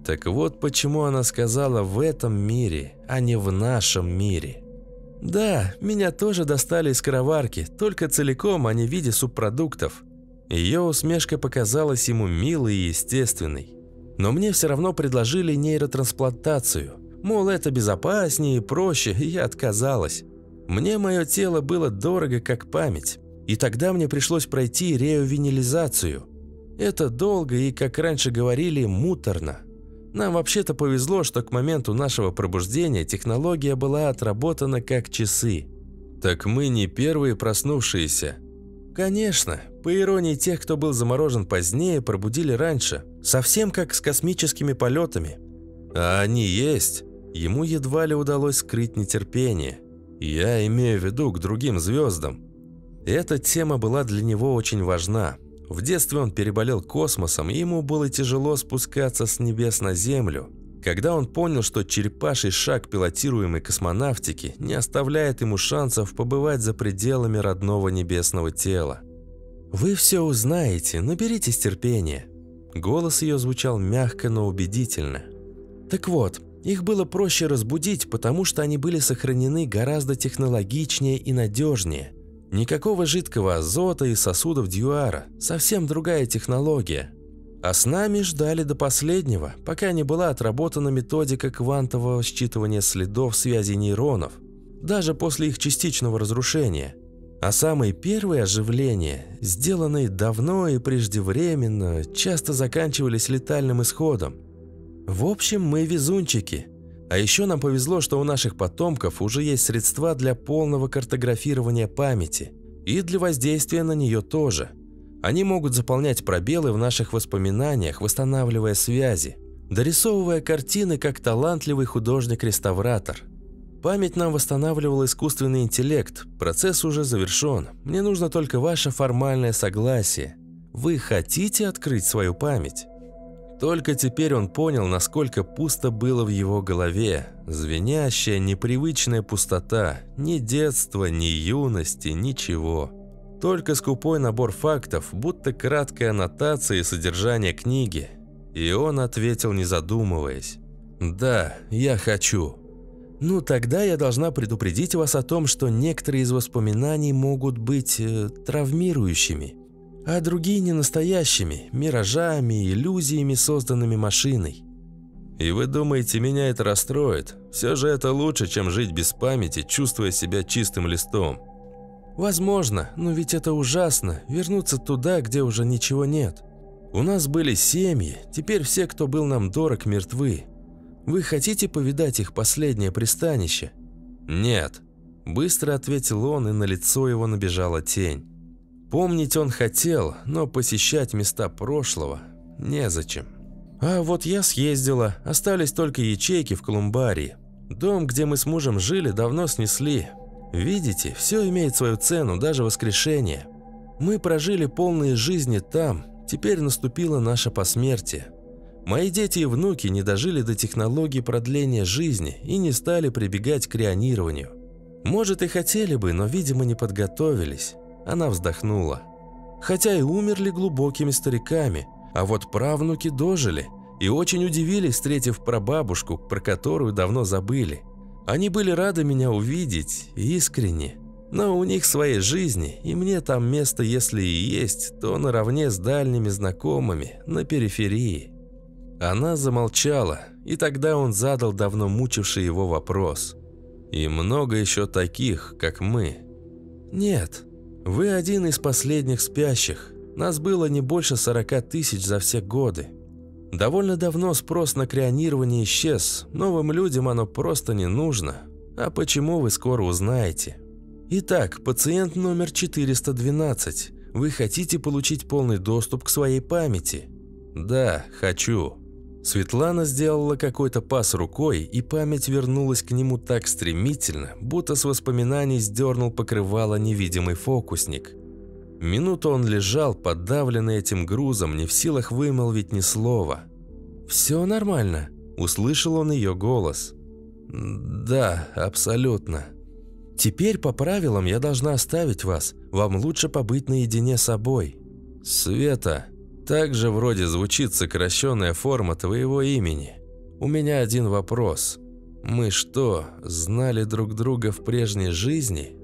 Так вот почему она сказала «в этом мире», а не «в нашем мире». Да, меня тоже достали из кроварки, только целиком, а не в виде субпродуктов. Ее усмешка показалась ему милой и естественной. Но мне все равно предложили нейротрансплантацию. Мол, это безопаснее и проще, и я отказалась. Мне мое тело было дорого как память. И тогда мне пришлось пройти реовинилизацию. Это долго и, как раньше говорили, муторно. Нам вообще-то повезло, что к моменту нашего пробуждения технология была отработана как часы. Так мы не первые проснувшиеся. Конечно, по иронии тех, кто был заморожен позднее, пробудили раньше. Совсем как с космическими полетами. А они есть. Ему едва ли удалось скрыть нетерпение. Я имею в виду к другим звездам. Эта тема была для него очень важна. В детстве он переболел космосом, и ему было тяжело спускаться с небес на Землю. Когда он понял, что черепаший шаг пилотируемой космонавтики не оставляет ему шансов побывать за пределами родного небесного тела. «Вы все узнаете, наберитесь терпения». Голос ее звучал мягко, но убедительно. «Так вот, их было проще разбудить, потому что они были сохранены гораздо технологичнее и надежнее. Никакого жидкого азота и сосудов дьюара, совсем другая технология. А с нами ждали до последнего, пока не была отработана методика квантового считывания следов связи нейронов, даже после их частичного разрушения. А самые первые оживления, сделанные давно и преждевременно, часто заканчивались летальным исходом. В общем, мы везунчики. А еще нам повезло, что у наших потомков уже есть средства для полного картографирования памяти и для воздействия на нее тоже. Они могут заполнять пробелы в наших воспоминаниях, восстанавливая связи, дорисовывая картины как талантливый художник-реставратор – Память нам восстанавливал искусственный интеллект. Процесс уже завершен. Мне нужно только ваше формальное согласие. Вы хотите открыть свою память? Только теперь он понял, насколько пусто было в его голове. Звенящая, непривычная пустота. Ни детства, ни юности, ничего. Только скупой набор фактов, будто краткая аннотация и содержание книги. И он ответил, не задумываясь. «Да, я хочу». «Ну, тогда я должна предупредить вас о том, что некоторые из воспоминаний могут быть э, травмирующими, а другие не настоящими, миражами, иллюзиями, созданными машиной. И вы думаете, меня это расстроит? Все же это лучше, чем жить без памяти, чувствуя себя чистым листом. Возможно, но ведь это ужасно, вернуться туда, где уже ничего нет. У нас были семьи, теперь все, кто был нам дорог, мертвы. Вы хотите повидать их последнее пристанище? Нет. Быстро ответил он, и на лицо его набежала тень. Помнить он хотел, но посещать места прошлого незачем. А вот я съездила, остались только ячейки в Колумбарии. Дом, где мы с мужем жили, давно снесли. Видите, все имеет свою цену, даже воскрешение. Мы прожили полные жизни там, теперь наступило наше посмертие. Мои дети и внуки не дожили до технологий продления жизни и не стали прибегать к реанированию. Может и хотели бы, но, видимо, не подготовились. Она вздохнула. Хотя и умерли глубокими стариками, а вот правнуки дожили и очень удивились, встретив прабабушку, про которую давно забыли. Они были рады меня увидеть, искренне. Но у них свои жизни, и мне там место, если и есть, то наравне с дальними знакомыми, на периферии. Она замолчала, и тогда он задал давно мучивший его вопрос. «И много еще таких, как мы?» «Нет, вы один из последних спящих. Нас было не больше 40 тысяч за все годы. Довольно давно спрос на крионирование исчез, новым людям оно просто не нужно. А почему вы скоро узнаете?» Итак, пациент номер 412. Вы хотите получить полный доступ к своей памяти? Да, хочу. Светлана сделала какой-то пас рукой, и память вернулась к нему так стремительно, будто с воспоминаний сдернул покрывало невидимый фокусник. Минуту он лежал, подавленный этим грузом, не в силах вымолвить ни слова. «Все нормально», – услышал он ее голос. «Да, абсолютно». «Теперь по правилам я должна оставить вас. Вам лучше побыть наедине с собой». «Света», также вроде звучит сокращенная форма твоего имени. У меня один вопрос. Мы что, знали друг друга в прежней жизни?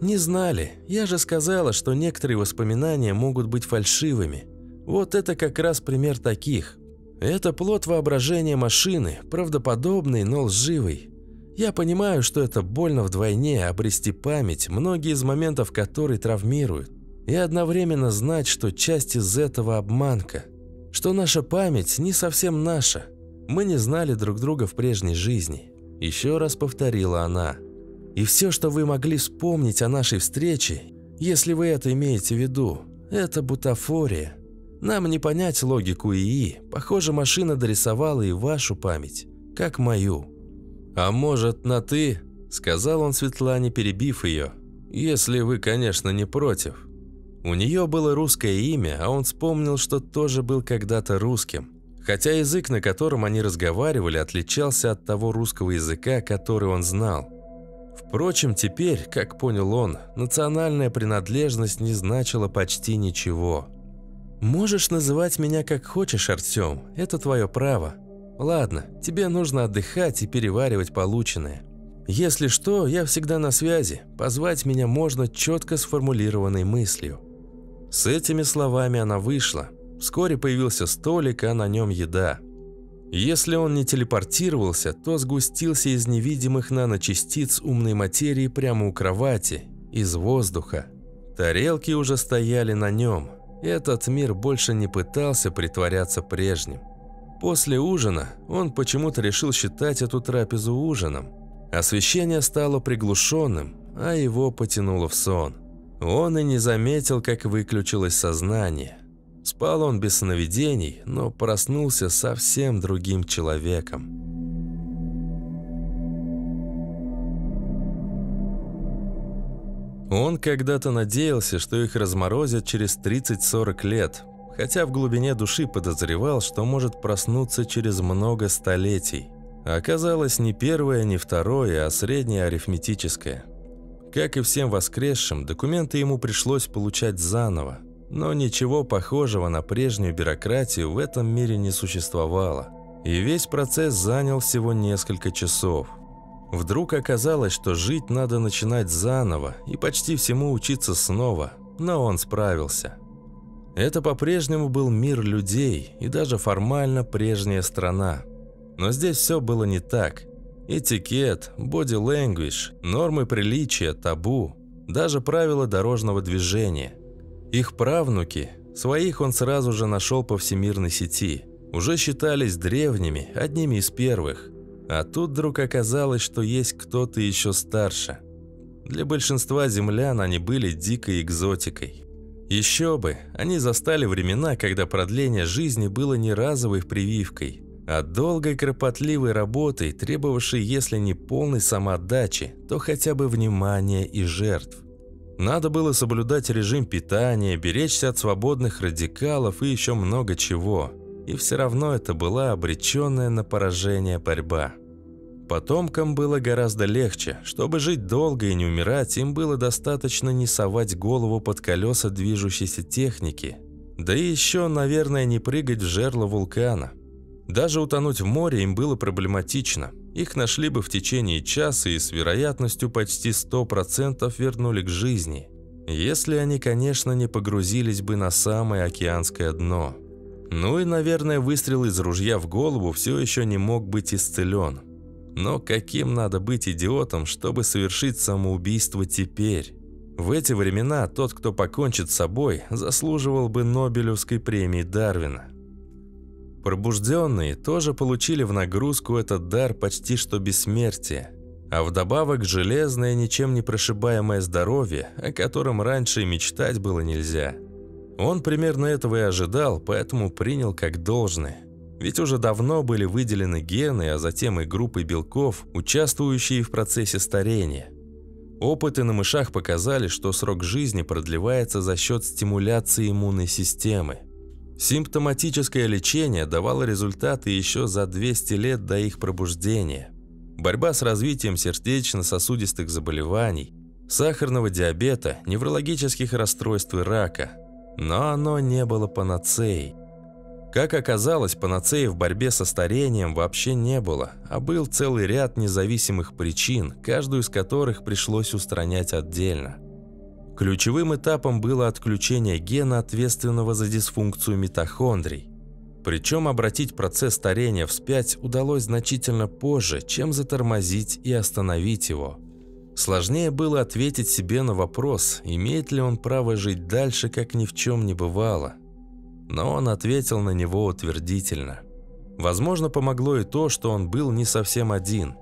Не знали. Я же сказала, что некоторые воспоминания могут быть фальшивыми. Вот это как раз пример таких. Это плод воображения машины, правдоподобный, но лживый. Я понимаю, что это больно вдвойне обрести память, многие из моментов которой травмируют и одновременно знать, что часть из этого обманка, что наша память не совсем наша. Мы не знали друг друга в прежней жизни. Еще раз повторила она. И все, что вы могли вспомнить о нашей встрече, если вы это имеете в виду, это бутафория. Нам не понять логику ИИ. Похоже, машина дорисовала и вашу память, как мою. «А может, на «ты»?» – сказал он Светлане, перебив ее. «Если вы, конечно, не против». У нее было русское имя, а он вспомнил, что тоже был когда-то русским. Хотя язык, на котором они разговаривали, отличался от того русского языка, который он знал. Впрочем, теперь, как понял он, национальная принадлежность не значила почти ничего. «Можешь называть меня как хочешь, Артем, это твое право. Ладно, тебе нужно отдыхать и переваривать полученное. Если что, я всегда на связи, позвать меня можно четко сформулированной мыслью». С этими словами она вышла. Вскоре появился столик, а на нем еда. Если он не телепортировался, то сгустился из невидимых наночастиц умной материи прямо у кровати, из воздуха. Тарелки уже стояли на нем. Этот мир больше не пытался притворяться прежним. После ужина он почему-то решил считать эту трапезу ужином. Освещение стало приглушенным, а его потянуло в сон. Он и не заметил, как выключилось сознание. Спал он без сновидений, но проснулся совсем другим человеком. Он когда-то надеялся, что их разморозят через 30-40 лет, хотя в глубине души подозревал, что может проснуться через много столетий. Оказалось не первое, не второе, а среднее арифметическое. Как и всем воскресшим, документы ему пришлось получать заново, но ничего похожего на прежнюю бюрократию в этом мире не существовало. И весь процесс занял всего несколько часов. Вдруг оказалось, что жить надо начинать заново и почти всему учиться снова, но он справился. Это по-прежнему был мир людей и даже формально прежняя страна. Но здесь все было не так. Этикет, боди-лэнгвидж, нормы приличия, табу, даже правила дорожного движения. Их правнуки, своих он сразу же нашел по всемирной сети, уже считались древними, одними из первых. А тут вдруг оказалось, что есть кто-то еще старше. Для большинства землян они были дикой экзотикой. Еще бы, они застали времена, когда продление жизни было не разовой прививкой, а долгой кропотливой работой, требовавшей, если не полной самоотдачи, то хотя бы внимания и жертв. Надо было соблюдать режим питания, беречься от свободных радикалов и еще много чего. И все равно это была обреченная на поражение борьба. Потомкам было гораздо легче. Чтобы жить долго и не умирать, им было достаточно не совать голову под колеса движущейся техники. Да и еще, наверное, не прыгать в жерло вулкана. Даже утонуть в море им было проблематично. Их нашли бы в течение часа и с вероятностью почти 100% вернули к жизни. Если они, конечно, не погрузились бы на самое океанское дно. Ну и, наверное, выстрел из ружья в голову все еще не мог быть исцелен. Но каким надо быть идиотом, чтобы совершить самоубийство теперь? В эти времена тот, кто покончит с собой, заслуживал бы Нобелевской премии Дарвина. Пробужденные тоже получили в нагрузку этот дар почти что бессмертия, а вдобавок железное, ничем не прошибаемое здоровье, о котором раньше и мечтать было нельзя. Он примерно этого и ожидал, поэтому принял как должное. Ведь уже давно были выделены гены, а затем и группы белков, участвующие в процессе старения. Опыты на мышах показали, что срок жизни продлевается за счет стимуляции иммунной системы. Симптоматическое лечение давало результаты еще за 200 лет до их пробуждения. Борьба с развитием сердечно-сосудистых заболеваний, сахарного диабета, неврологических расстройств и рака. Но оно не было панацеей. Как оказалось, панацеи в борьбе со старением вообще не было, а был целый ряд независимых причин, каждую из которых пришлось устранять отдельно. Ключевым этапом было отключение гена, ответственного за дисфункцию митохондрий. Причем обратить процесс старения вспять удалось значительно позже, чем затормозить и остановить его. Сложнее было ответить себе на вопрос, имеет ли он право жить дальше, как ни в чем не бывало но он ответил на него утвердительно. Возможно, помогло и то, что он был не совсем один.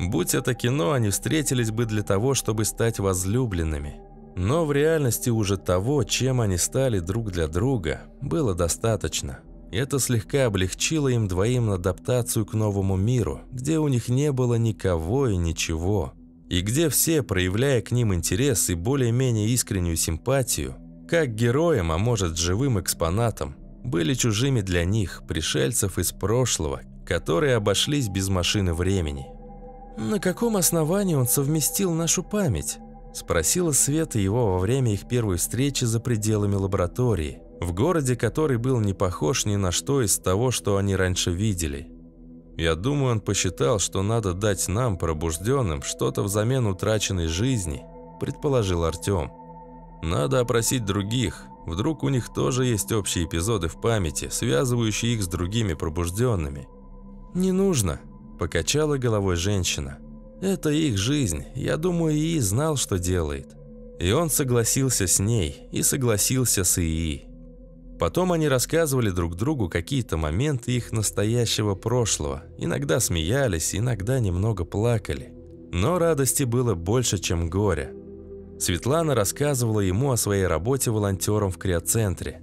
Будь это кино, они встретились бы для того, чтобы стать возлюбленными. Но в реальности уже того, чем они стали друг для друга, было достаточно. Это слегка облегчило им двоим адаптацию к новому миру, где у них не было никого и ничего. И где все, проявляя к ним интерес и более-менее искреннюю симпатию, как героям, а может живым экспонатам, были чужими для них, пришельцев из прошлого, которые обошлись без машины времени. «На каком основании он совместил нашу память?» – спросила Света его во время их первой встречи за пределами лаборатории, в городе, который был не похож ни на что из того, что они раньше видели. Я думаю, он посчитал, что надо дать нам, пробужденным, что-то взамен утраченной жизни, предположил Артем. Надо опросить других. Вдруг у них тоже есть общие эпизоды в памяти, связывающие их с другими пробужденными. «Не нужно», – покачала головой женщина. «Это их жизнь. Я думаю, ИИ знал, что делает». И он согласился с ней, и согласился с ИИ. Потом они рассказывали друг другу какие-то моменты их настоящего прошлого. Иногда смеялись, иногда немного плакали. Но радости было больше, чем горя. Светлана рассказывала ему о своей работе волонтером в криоцентре.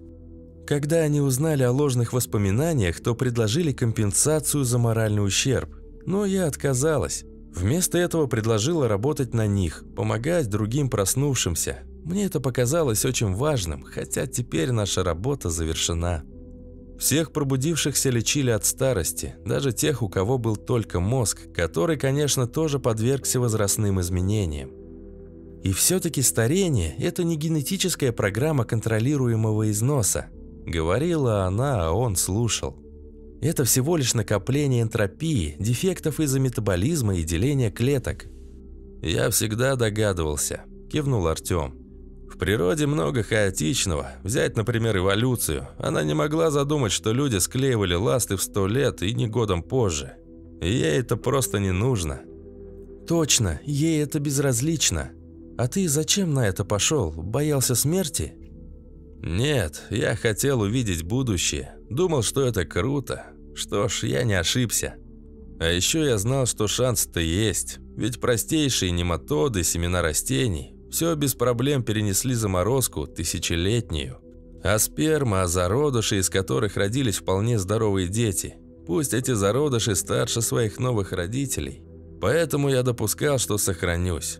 Когда они узнали о ложных воспоминаниях, то предложили компенсацию за моральный ущерб. Но я отказалась. Вместо этого предложила работать на них, помогать другим проснувшимся. Мне это показалось очень важным, хотя теперь наша работа завершена. Всех пробудившихся лечили от старости, даже тех, у кого был только мозг, который, конечно, тоже подвергся возрастным изменениям. И все-таки старение – это не генетическая программа контролируемого износа. Говорила она, а он слушал. Это всего лишь накопление энтропии, дефектов из-за метаболизма и деления клеток. «Я всегда догадывался», – кивнул Артём. В природе много хаотичного. Взять, например, эволюцию. Она не могла задумать, что люди склеивали ласты в сто лет и не годом позже. Ей это просто не нужно. Точно, ей это безразлично. А ты зачем на это пошел? Боялся смерти? Нет, я хотел увидеть будущее. Думал, что это круто. Что ж, я не ошибся. А еще я знал, что шанс-то есть. Ведь простейшие нематоды, семена растений, все без проблем перенесли заморозку тысячелетнюю. А сперма, а зародыши, из которых родились вполне здоровые дети. Пусть эти зародыши старше своих новых родителей. Поэтому я допускал, что сохранюсь.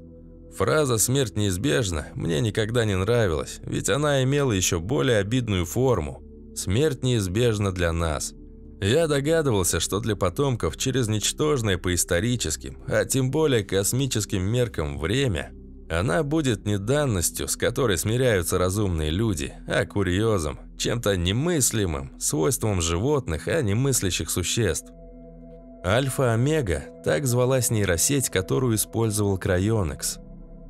Фраза «смерть неизбежна» мне никогда не нравилась, ведь она имела еще более обидную форму. Смерть неизбежна для нас. Я догадывался, что для потомков через ничтожное по историческим, а тем более космическим меркам время, она будет не данностью, с которой смиряются разумные люди, а курьезом, чем-то немыслимым, свойством животных, а не мыслящих существ. Альфа-Омега – так звалась нейросеть, которую использовал Крайонекс.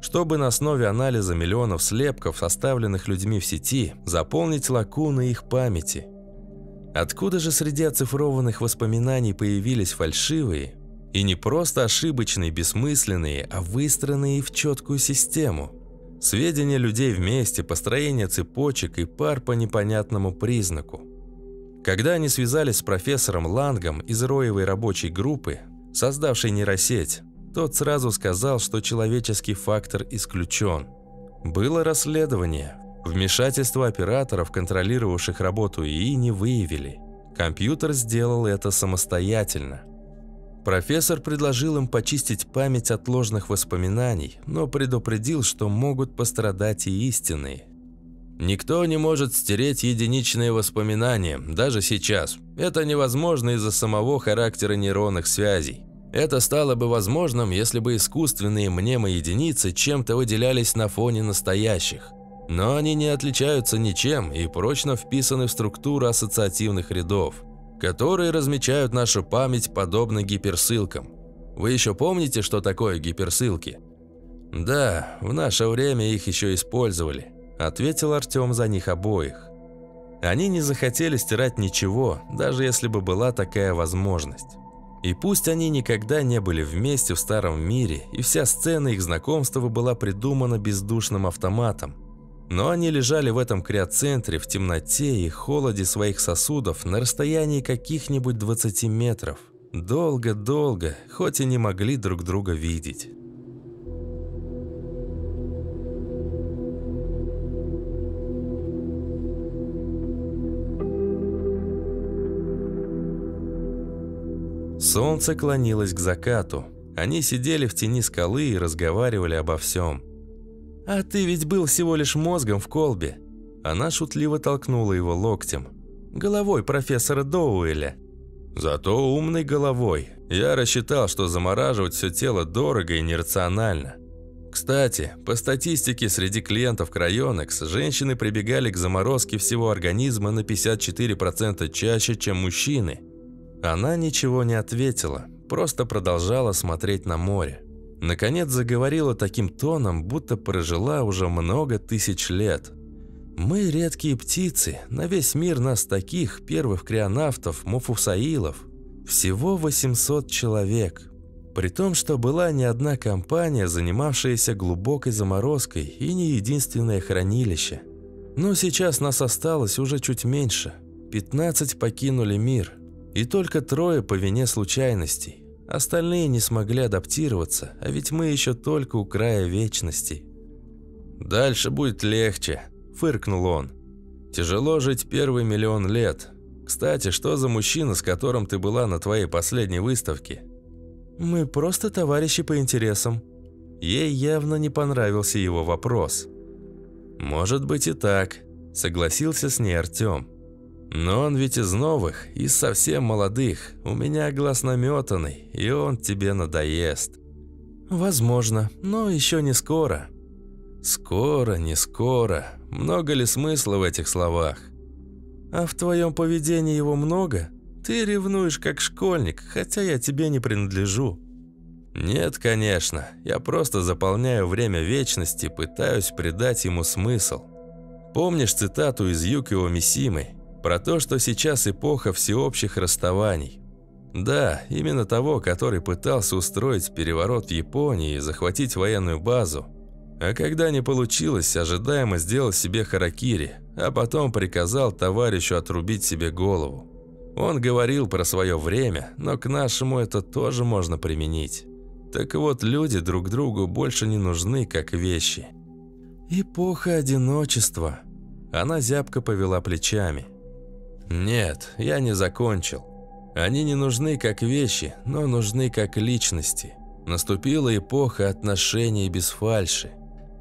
Чтобы на основе анализа миллионов слепков, оставленных людьми в сети, заполнить лакуны их памяти. Откуда же среди оцифрованных воспоминаний появились фальшивые, и не просто ошибочные, бессмысленные, а выстроенные в четкую систему. Сведения людей вместе, построение цепочек и пар по непонятному признаку. Когда они связались с профессором Лангом из роевой рабочей группы, создавшей нейросеть, тот сразу сказал, что человеческий фактор исключен. Было расследование. Вмешательство операторов, контролировавших работу ИИ, не выявили. Компьютер сделал это самостоятельно. Профессор предложил им почистить память от ложных воспоминаний, но предупредил, что могут пострадать и истинные. Никто не может стереть единичные воспоминания, даже сейчас. Это невозможно из-за самого характера нейронных связей. Это стало бы возможным, если бы искусственные мнемоединицы чем-то выделялись на фоне настоящих. Но они не отличаются ничем и прочно вписаны в структуру ассоциативных рядов которые размечают нашу память подобно гиперссылкам. Вы еще помните, что такое гиперссылки? Да, в наше время их еще использовали, ответил Артем за них обоих. Они не захотели стирать ничего, даже если бы была такая возможность. И пусть они никогда не были вместе в старом мире, и вся сцена их знакомства была придумана бездушным автоматом, но они лежали в этом криоцентре в темноте и холоде своих сосудов на расстоянии каких-нибудь 20 метров. Долго-долго, хоть и не могли друг друга видеть. Солнце клонилось к закату. Они сидели в тени скалы и разговаривали обо всем. «А ты ведь был всего лишь мозгом в колбе». Она шутливо толкнула его локтем. «Головой профессора Доуэля». «Зато умной головой. Я рассчитал, что замораживать все тело дорого и нерационально». Кстати, по статистике среди клиентов Крайонекс, женщины прибегали к заморозке всего организма на 54% чаще, чем мужчины. Она ничего не ответила, просто продолжала смотреть на море. Наконец заговорила таким тоном, будто прожила уже много тысяч лет. «Мы редкие птицы, на весь мир нас таких, первых крионавтов, муфусаилов. Всего 800 человек. При том, что была не одна компания, занимавшаяся глубокой заморозкой, и не единственное хранилище. Но сейчас нас осталось уже чуть меньше. 15 покинули мир, и только трое по вине случайностей. Остальные не смогли адаптироваться, а ведь мы еще только у края вечности. «Дальше будет легче», – фыркнул он. «Тяжело жить первый миллион лет. Кстати, что за мужчина, с которым ты была на твоей последней выставке?» «Мы просто товарищи по интересам». Ей явно не понравился его вопрос. «Может быть и так», – согласился с ней Артем. Но он ведь из новых, из совсем молодых. У меня глаз наметанный, и он тебе надоест. Возможно, но еще не скоро. Скоро, не скоро. Много ли смысла в этих словах? А в твоем поведении его много? Ты ревнуешь как школьник, хотя я тебе не принадлежу». «Нет, конечно. Я просто заполняю время вечности, пытаюсь придать ему смысл. Помнишь цитату из Юкио Мисимы про то, что сейчас эпоха всеобщих расставаний? Да, именно того, который пытался устроить переворот в Японии и захватить военную базу. А когда не получилось, ожидаемо сделал себе харакири, а потом приказал товарищу отрубить себе голову. Он говорил про свое время, но к нашему это тоже можно применить. Так вот, люди друг другу больше не нужны, как вещи. «Эпоха одиночества», она зябко повела плечами. «Нет, я не закончил. Они не нужны как вещи, но нужны как личности. Наступила эпоха отношений без фальши.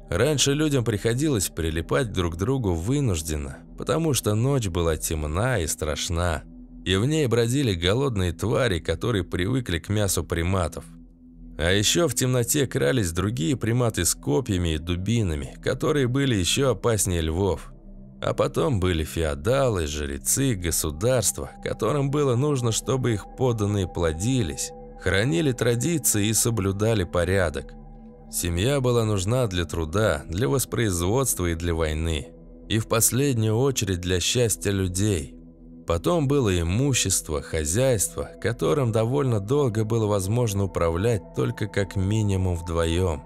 Раньше людям приходилось прилипать друг к другу вынужденно, потому что ночь была темна и страшна, и в ней бродили голодные твари, которые привыкли к мясу приматов. А еще в темноте крались другие приматы с копьями и дубинами, которые были еще опаснее львов. А потом были феодалы, жрецы, государства, которым было нужно, чтобы их подданные плодились, хранили традиции и соблюдали порядок. Семья была нужна для труда, для воспроизводства и для войны. И в последнюю очередь для счастья людей. Потом было имущество, хозяйство, которым довольно долго было возможно управлять только как минимум вдвоем.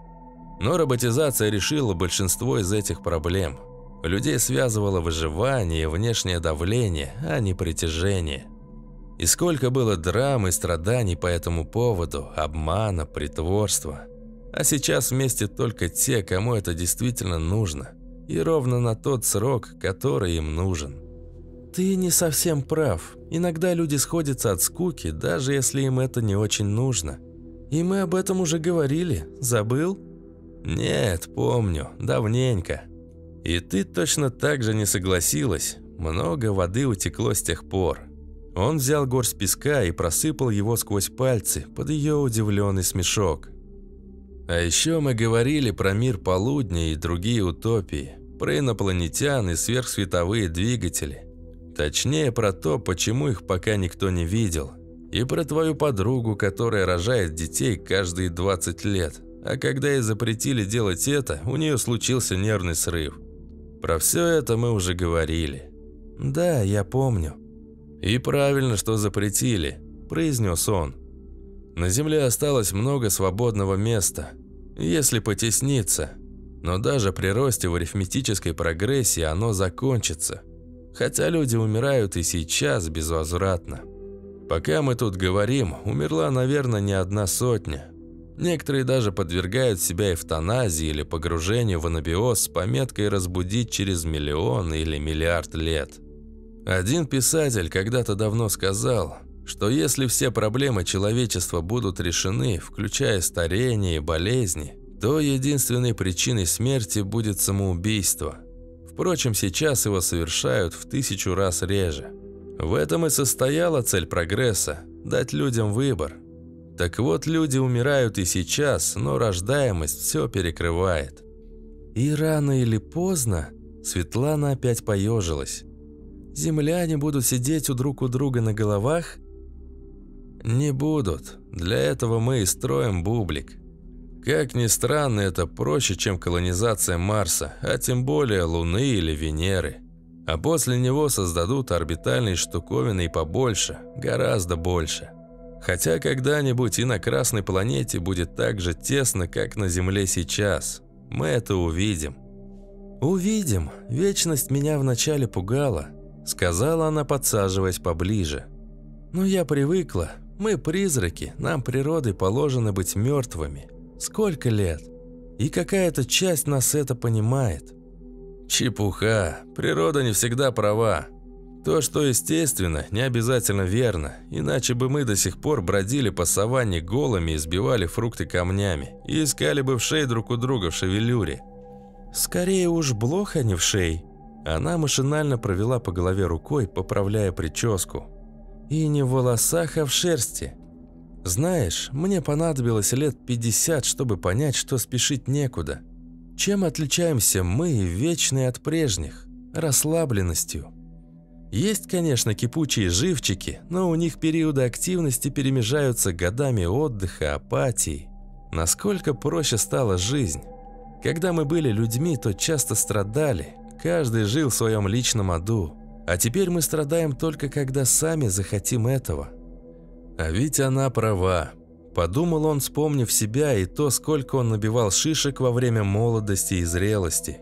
Но роботизация решила большинство из этих проблем – Людей связывало выживание внешнее давление, а не притяжение. И сколько было драм и страданий по этому поводу, обмана, притворства. А сейчас вместе только те, кому это действительно нужно. И ровно на тот срок, который им нужен. Ты не совсем прав. Иногда люди сходятся от скуки, даже если им это не очень нужно. И мы об этом уже говорили. Забыл? Нет, помню. Давненько. И ты точно так же не согласилась. Много воды утекло с тех пор. Он взял горсть песка и просыпал его сквозь пальцы под ее удивленный смешок. А еще мы говорили про мир полудня и другие утопии, про инопланетян и сверхсветовые двигатели. Точнее, про то, почему их пока никто не видел. И про твою подругу, которая рожает детей каждые 20 лет. А когда ей запретили делать это, у нее случился нервный срыв. Про все это мы уже говорили. Да, я помню. И правильно, что запретили, произнес он. На земле осталось много свободного места, если потесниться. Но даже при росте в арифметической прогрессии оно закончится. Хотя люди умирают и сейчас безвозвратно. Пока мы тут говорим, умерла, наверное, не одна сотня. Некоторые даже подвергают себя эвтаназии или погружению в анабиоз с пометкой «разбудить через миллион или миллиард лет». Один писатель когда-то давно сказал, что если все проблемы человечества будут решены, включая старение и болезни, то единственной причиной смерти будет самоубийство. Впрочем, сейчас его совершают в тысячу раз реже. В этом и состояла цель прогресса – дать людям выбор. Так вот, люди умирают и сейчас, но рождаемость все перекрывает. И рано или поздно Светлана опять поежилась. Земляне будут сидеть у друг у друга на головах? Не будут. Для этого мы и строим бублик. Как ни странно, это проще, чем колонизация Марса, а тем более Луны или Венеры. А после него создадут орбитальные штуковины и побольше, гораздо больше. Хотя когда-нибудь и на Красной планете будет так же тесно, как на Земле сейчас. Мы это увидим. «Увидим. Вечность меня вначале пугала», — сказала она, подсаживаясь поближе. «Но я привыкла. Мы призраки, нам природой положено быть мертвыми. Сколько лет? И какая-то часть нас это понимает». «Чепуха. Природа не всегда права. То, что естественно, не обязательно верно, иначе бы мы до сих пор бродили по саванне голыми и сбивали фрукты камнями, и искали бы в шее друг у друга в шевелюре. Скорее уж блох, а не в шей. Она машинально провела по голове рукой, поправляя прическу. И не в волосах, а в шерсти. Знаешь, мне понадобилось лет 50, чтобы понять, что спешить некуда. Чем отличаемся мы, вечные от прежних? Расслабленностью. Есть, конечно, кипучие живчики, но у них периоды активности перемежаются годами отдыха, апатии. Насколько проще стала жизнь. Когда мы были людьми, то часто страдали, каждый жил в своем личном аду. А теперь мы страдаем только когда сами захотим этого. А ведь она права. Подумал он, вспомнив себя и то, сколько он набивал шишек во время молодости и зрелости.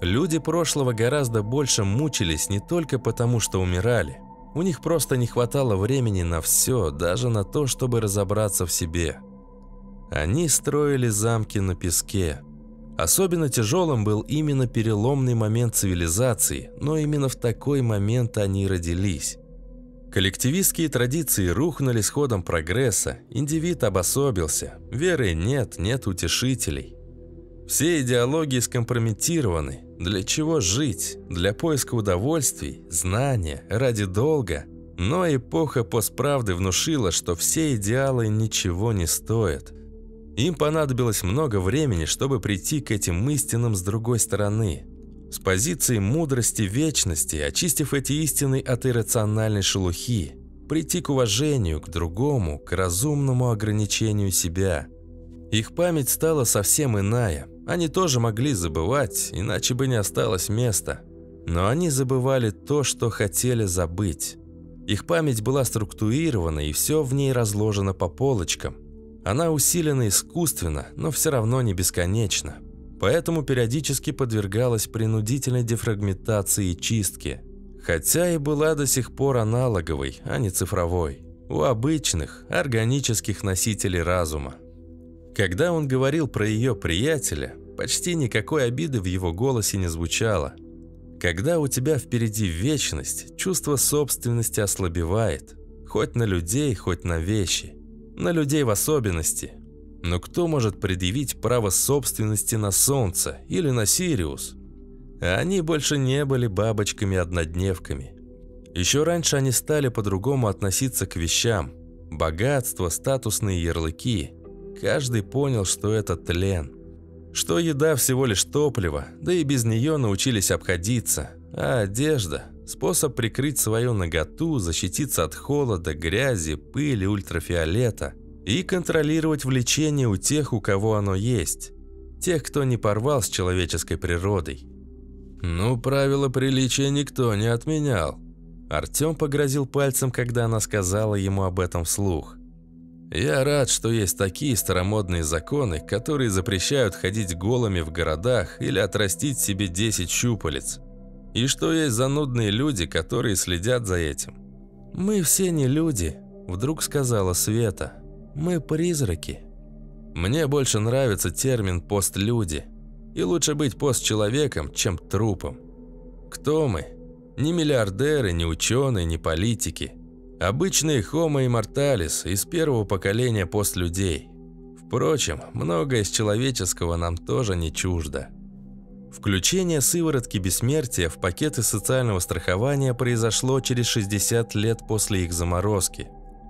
Люди прошлого гораздо больше мучились не только потому, что умирали. У них просто не хватало времени на все, даже на то, чтобы разобраться в себе. Они строили замки на песке. Особенно тяжелым был именно переломный момент цивилизации, но именно в такой момент они родились. Коллективистские традиции рухнули с ходом прогресса, индивид обособился, веры нет, нет утешителей. Все идеологии скомпрометированы. Для чего жить? Для поиска удовольствий, знания, ради долга. Но эпоха постправды внушила, что все идеалы ничего не стоят. Им понадобилось много времени, чтобы прийти к этим истинам с другой стороны. С позиции мудрости вечности, очистив эти истины от иррациональной шелухи, прийти к уважению, к другому, к разумному ограничению себя. Их память стала совсем иная. Они тоже могли забывать, иначе бы не осталось места. Но они забывали то, что хотели забыть. Их память была структурирована, и все в ней разложено по полочкам. Она усилена искусственно, но все равно не бесконечна. Поэтому периодически подвергалась принудительной дефрагментации и чистке. Хотя и была до сих пор аналоговой, а не цифровой. У обычных, органических носителей разума. Когда он говорил про ее приятеля, почти никакой обиды в его голосе не звучало. Когда у тебя впереди вечность, чувство собственности ослабевает. Хоть на людей, хоть на вещи на людей в особенности. Но кто может предъявить право собственности на Солнце или на Сириус? Они больше не были бабочками-однодневками. Еще раньше они стали по-другому относиться к вещам. Богатство, статусные ярлыки. Каждый понял, что это тлен. Что еда всего лишь топливо, да и без нее научились обходиться. А одежда Способ прикрыть свою наготу, защититься от холода, грязи, пыли, ультрафиолета и контролировать влечение у тех, у кого оно есть. Тех, кто не порвал с человеческой природой. Ну, правила приличия никто не отменял. Артём погрозил пальцем, когда она сказала ему об этом вслух. «Я рад, что есть такие старомодные законы, которые запрещают ходить голыми в городах или отрастить себе 10 щупалец. И что есть занудные люди, которые следят за этим. «Мы все не люди», – вдруг сказала Света. «Мы призраки». Мне больше нравится термин «постлюди». И лучше быть постчеловеком, чем трупом. Кто мы? Ни миллиардеры, ни ученые, ни политики. Обычные homo immortalis из первого поколения постлюдей. Впрочем, многое из человеческого нам тоже не чуждо. Включение сыворотки бессмертия в пакеты социального страхования произошло через 60 лет после их заморозки.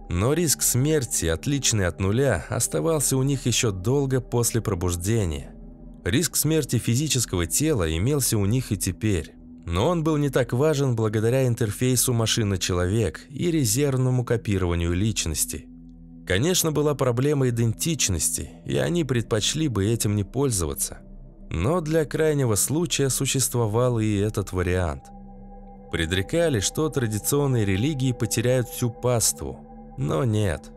Но риск смерти, отличный от нуля, оставался у них еще долго после пробуждения. Риск смерти физического тела имелся у них и теперь. Но он был не так важен благодаря интерфейсу машина-человек и резервному копированию личности. Конечно, была проблема идентичности, и они предпочли бы этим не пользоваться. Но для крайнего случая существовал и этот вариант. Предрекали, что традиционные религии потеряют всю паству, но нет.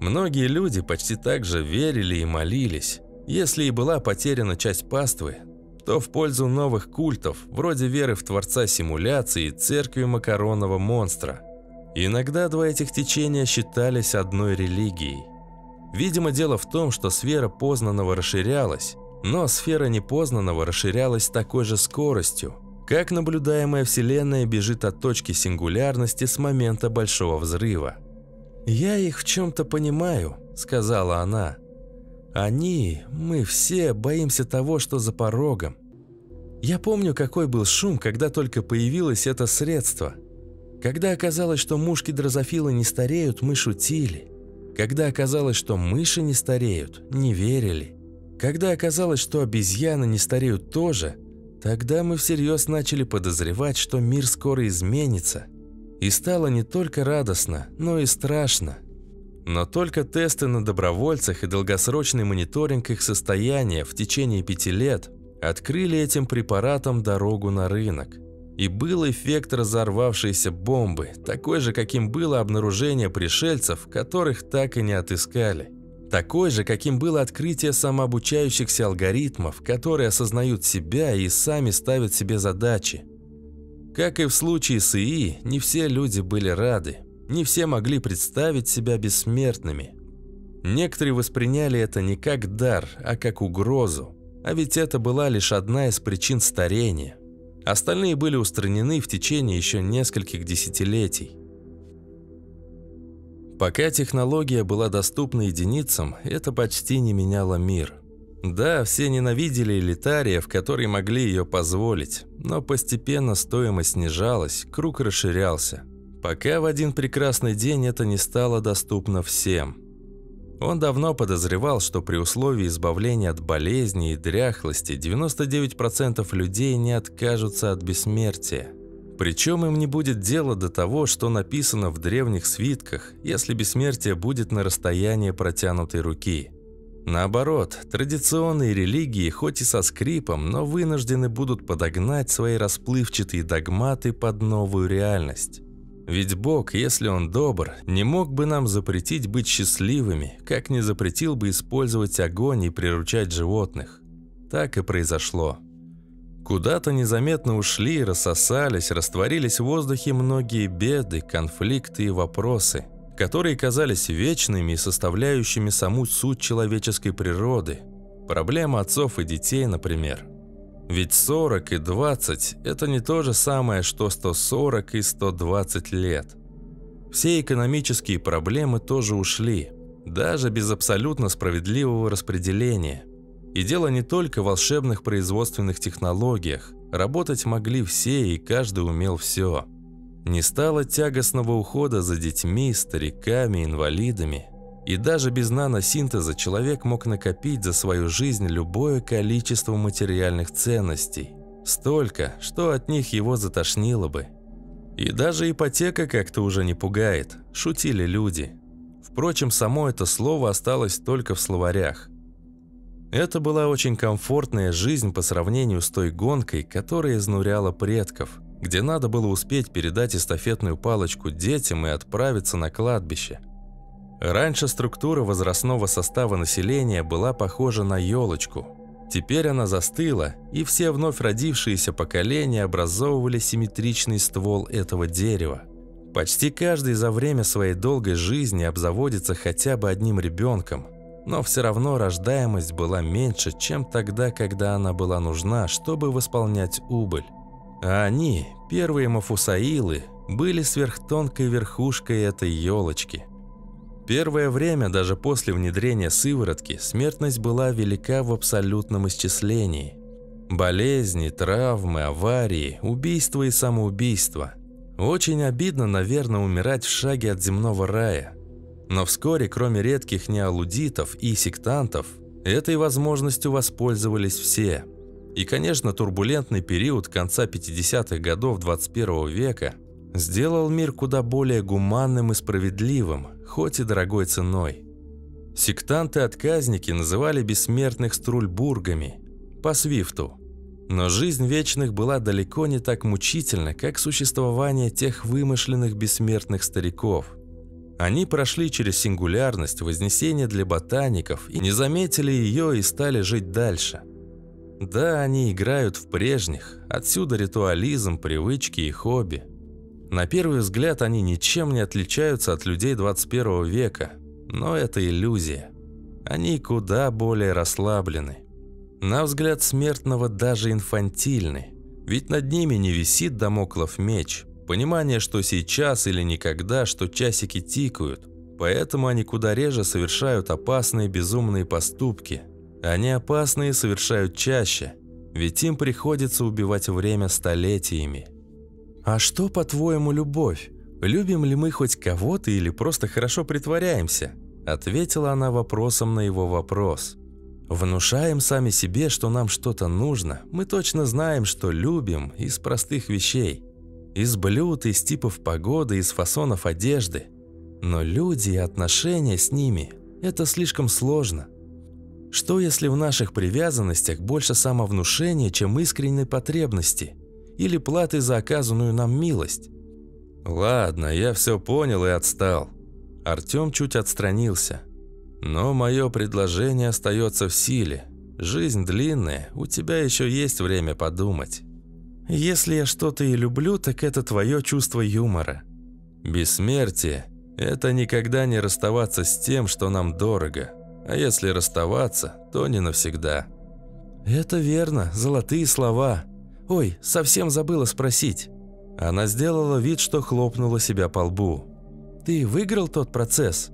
Многие люди почти так же верили и молились. Если и была потеряна часть паствы, то в пользу новых культов, вроде веры в Творца симуляции и церкви макаронного монстра. Иногда два этих течения считались одной религией. Видимо, дело в том, что сфера познанного расширялась, но сфера непознанного расширялась такой же скоростью, как наблюдаемая Вселенная бежит от точки сингулярности с момента Большого Взрыва. «Я их в чем-то понимаю», — сказала она. «Они, мы все боимся того, что за порогом. Я помню, какой был шум, когда только появилось это средство. Когда оказалось, что мушки дрозофилы не стареют, мы шутили. Когда оказалось, что мыши не стареют, не верили. Когда оказалось, что обезьяны не стареют тоже, Тогда мы всерьез начали подозревать, что мир скоро изменится. И стало не только радостно, но и страшно. Но только тесты на добровольцах и долгосрочный мониторинг их состояния в течение пяти лет открыли этим препаратом дорогу на рынок. И был эффект разорвавшейся бомбы, такой же, каким было обнаружение пришельцев, которых так и не отыскали. Такой же, каким было открытие самообучающихся алгоритмов, которые осознают себя и сами ставят себе задачи. Как и в случае с ИИ, не все люди были рады, не все могли представить себя бессмертными. Некоторые восприняли это не как дар, а как угрозу, а ведь это была лишь одна из причин старения. Остальные были устранены в течение еще нескольких десятилетий. Пока технология была доступна единицам, это почти не меняло мир. Да, все ненавидели элитариев, которые могли ее позволить, но постепенно стоимость снижалась, круг расширялся. Пока в один прекрасный день это не стало доступно всем. Он давно подозревал, что при условии избавления от болезней и дряхлости 99% людей не откажутся от бессмертия. Причем им не будет дела до того, что написано в древних свитках, если бессмертие будет на расстоянии протянутой руки. Наоборот, традиционные религии, хоть и со скрипом, но вынуждены будут подогнать свои расплывчатые догматы под новую реальность. Ведь Бог, если Он добр, не мог бы нам запретить быть счастливыми, как не запретил бы использовать огонь и приручать животных. Так и произошло. Куда-то незаметно ушли, рассосались, растворились в воздухе многие беды, конфликты и вопросы, которые казались вечными и составляющими саму суть человеческой природы. Проблема отцов и детей, например. Ведь 40 и 20 – это не то же самое, что 140 и 120 лет. Все экономические проблемы тоже ушли, даже без абсолютно справедливого распределения. И дело не только в волшебных производственных технологиях. Работать могли все, и каждый умел все. Не стало тягостного ухода за детьми, стариками, инвалидами. И даже без наносинтеза человек мог накопить за свою жизнь любое количество материальных ценностей. Столько, что от них его затошнило бы. И даже ипотека как-то уже не пугает, шутили люди. Впрочем, само это слово осталось только в словарях – это была очень комфортная жизнь по сравнению с той гонкой, которая изнуряла предков, где надо было успеть передать эстафетную палочку детям и отправиться на кладбище. Раньше структура возрастного состава населения была похожа на елочку. Теперь она застыла, и все вновь родившиеся поколения образовывали симметричный ствол этого дерева. Почти каждый за время своей долгой жизни обзаводится хотя бы одним ребенком – но все равно рождаемость была меньше, чем тогда, когда она была нужна, чтобы восполнять убыль. А они, первые мафусаилы, были сверхтонкой верхушкой этой елочки. Первое время, даже после внедрения сыворотки, смертность была велика в абсолютном исчислении. Болезни, травмы, аварии, убийства и самоубийства. Очень обидно, наверное, умирать в шаге от земного рая – но вскоре, кроме редких неалудитов и сектантов, этой возможностью воспользовались все. И, конечно, турбулентный период конца 50-х годов 21 века сделал мир куда более гуманным и справедливым, хоть и дорогой ценой. Сектанты-отказники называли бессмертных струльбургами, по свифту. Но жизнь вечных была далеко не так мучительна, как существование тех вымышленных бессмертных стариков – они прошли через сингулярность, вознесение для ботаников и не заметили ее и стали жить дальше. Да, они играют в прежних, отсюда ритуализм, привычки и хобби. На первый взгляд они ничем не отличаются от людей 21 века, но это иллюзия. Они куда более расслаблены. На взгляд смертного даже инфантильны, ведь над ними не висит домоклов меч, Понимание, что сейчас или никогда, что часики тикают. Поэтому они куда реже совершают опасные безумные поступки. Они опасные совершают чаще, ведь им приходится убивать время столетиями. «А что, по-твоему, любовь? Любим ли мы хоть кого-то или просто хорошо притворяемся?» Ответила она вопросом на его вопрос. Внушаем сами себе, что нам что-то нужно. Мы точно знаем, что любим из простых вещей. Из блюд, из типов погоды, из фасонов одежды. Но люди и отношения с ними – это слишком сложно. Что если в наших привязанностях больше самовнушения, чем искренней потребности? Или платы за оказанную нам милость? Ладно, я все понял и отстал. Артем чуть отстранился. Но мое предложение остается в силе. Жизнь длинная, у тебя еще есть время подумать. Если я что-то и люблю, так это твое чувство юмора. Бессмертие – это никогда не расставаться с тем, что нам дорого. А если расставаться, то не навсегда. Это верно, золотые слова. Ой, совсем забыла спросить. Она сделала вид, что хлопнула себя по лбу. Ты выиграл тот процесс?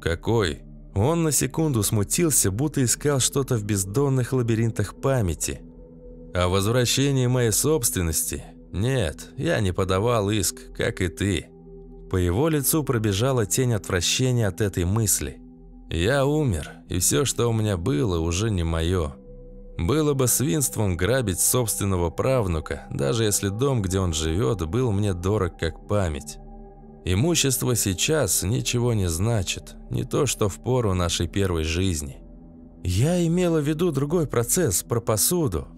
Какой? Он на секунду смутился, будто искал что-то в бездонных лабиринтах памяти. О возвращении моей собственности? Нет, я не подавал иск, как и ты. По его лицу пробежала тень отвращения от этой мысли. Я умер, и все, что у меня было, уже не мое. Было бы свинством грабить собственного правнука, даже если дом, где он живет, был мне дорог как память. Имущество сейчас ничего не значит, не то что в пору нашей первой жизни. Я имела в виду другой процесс, про посуду.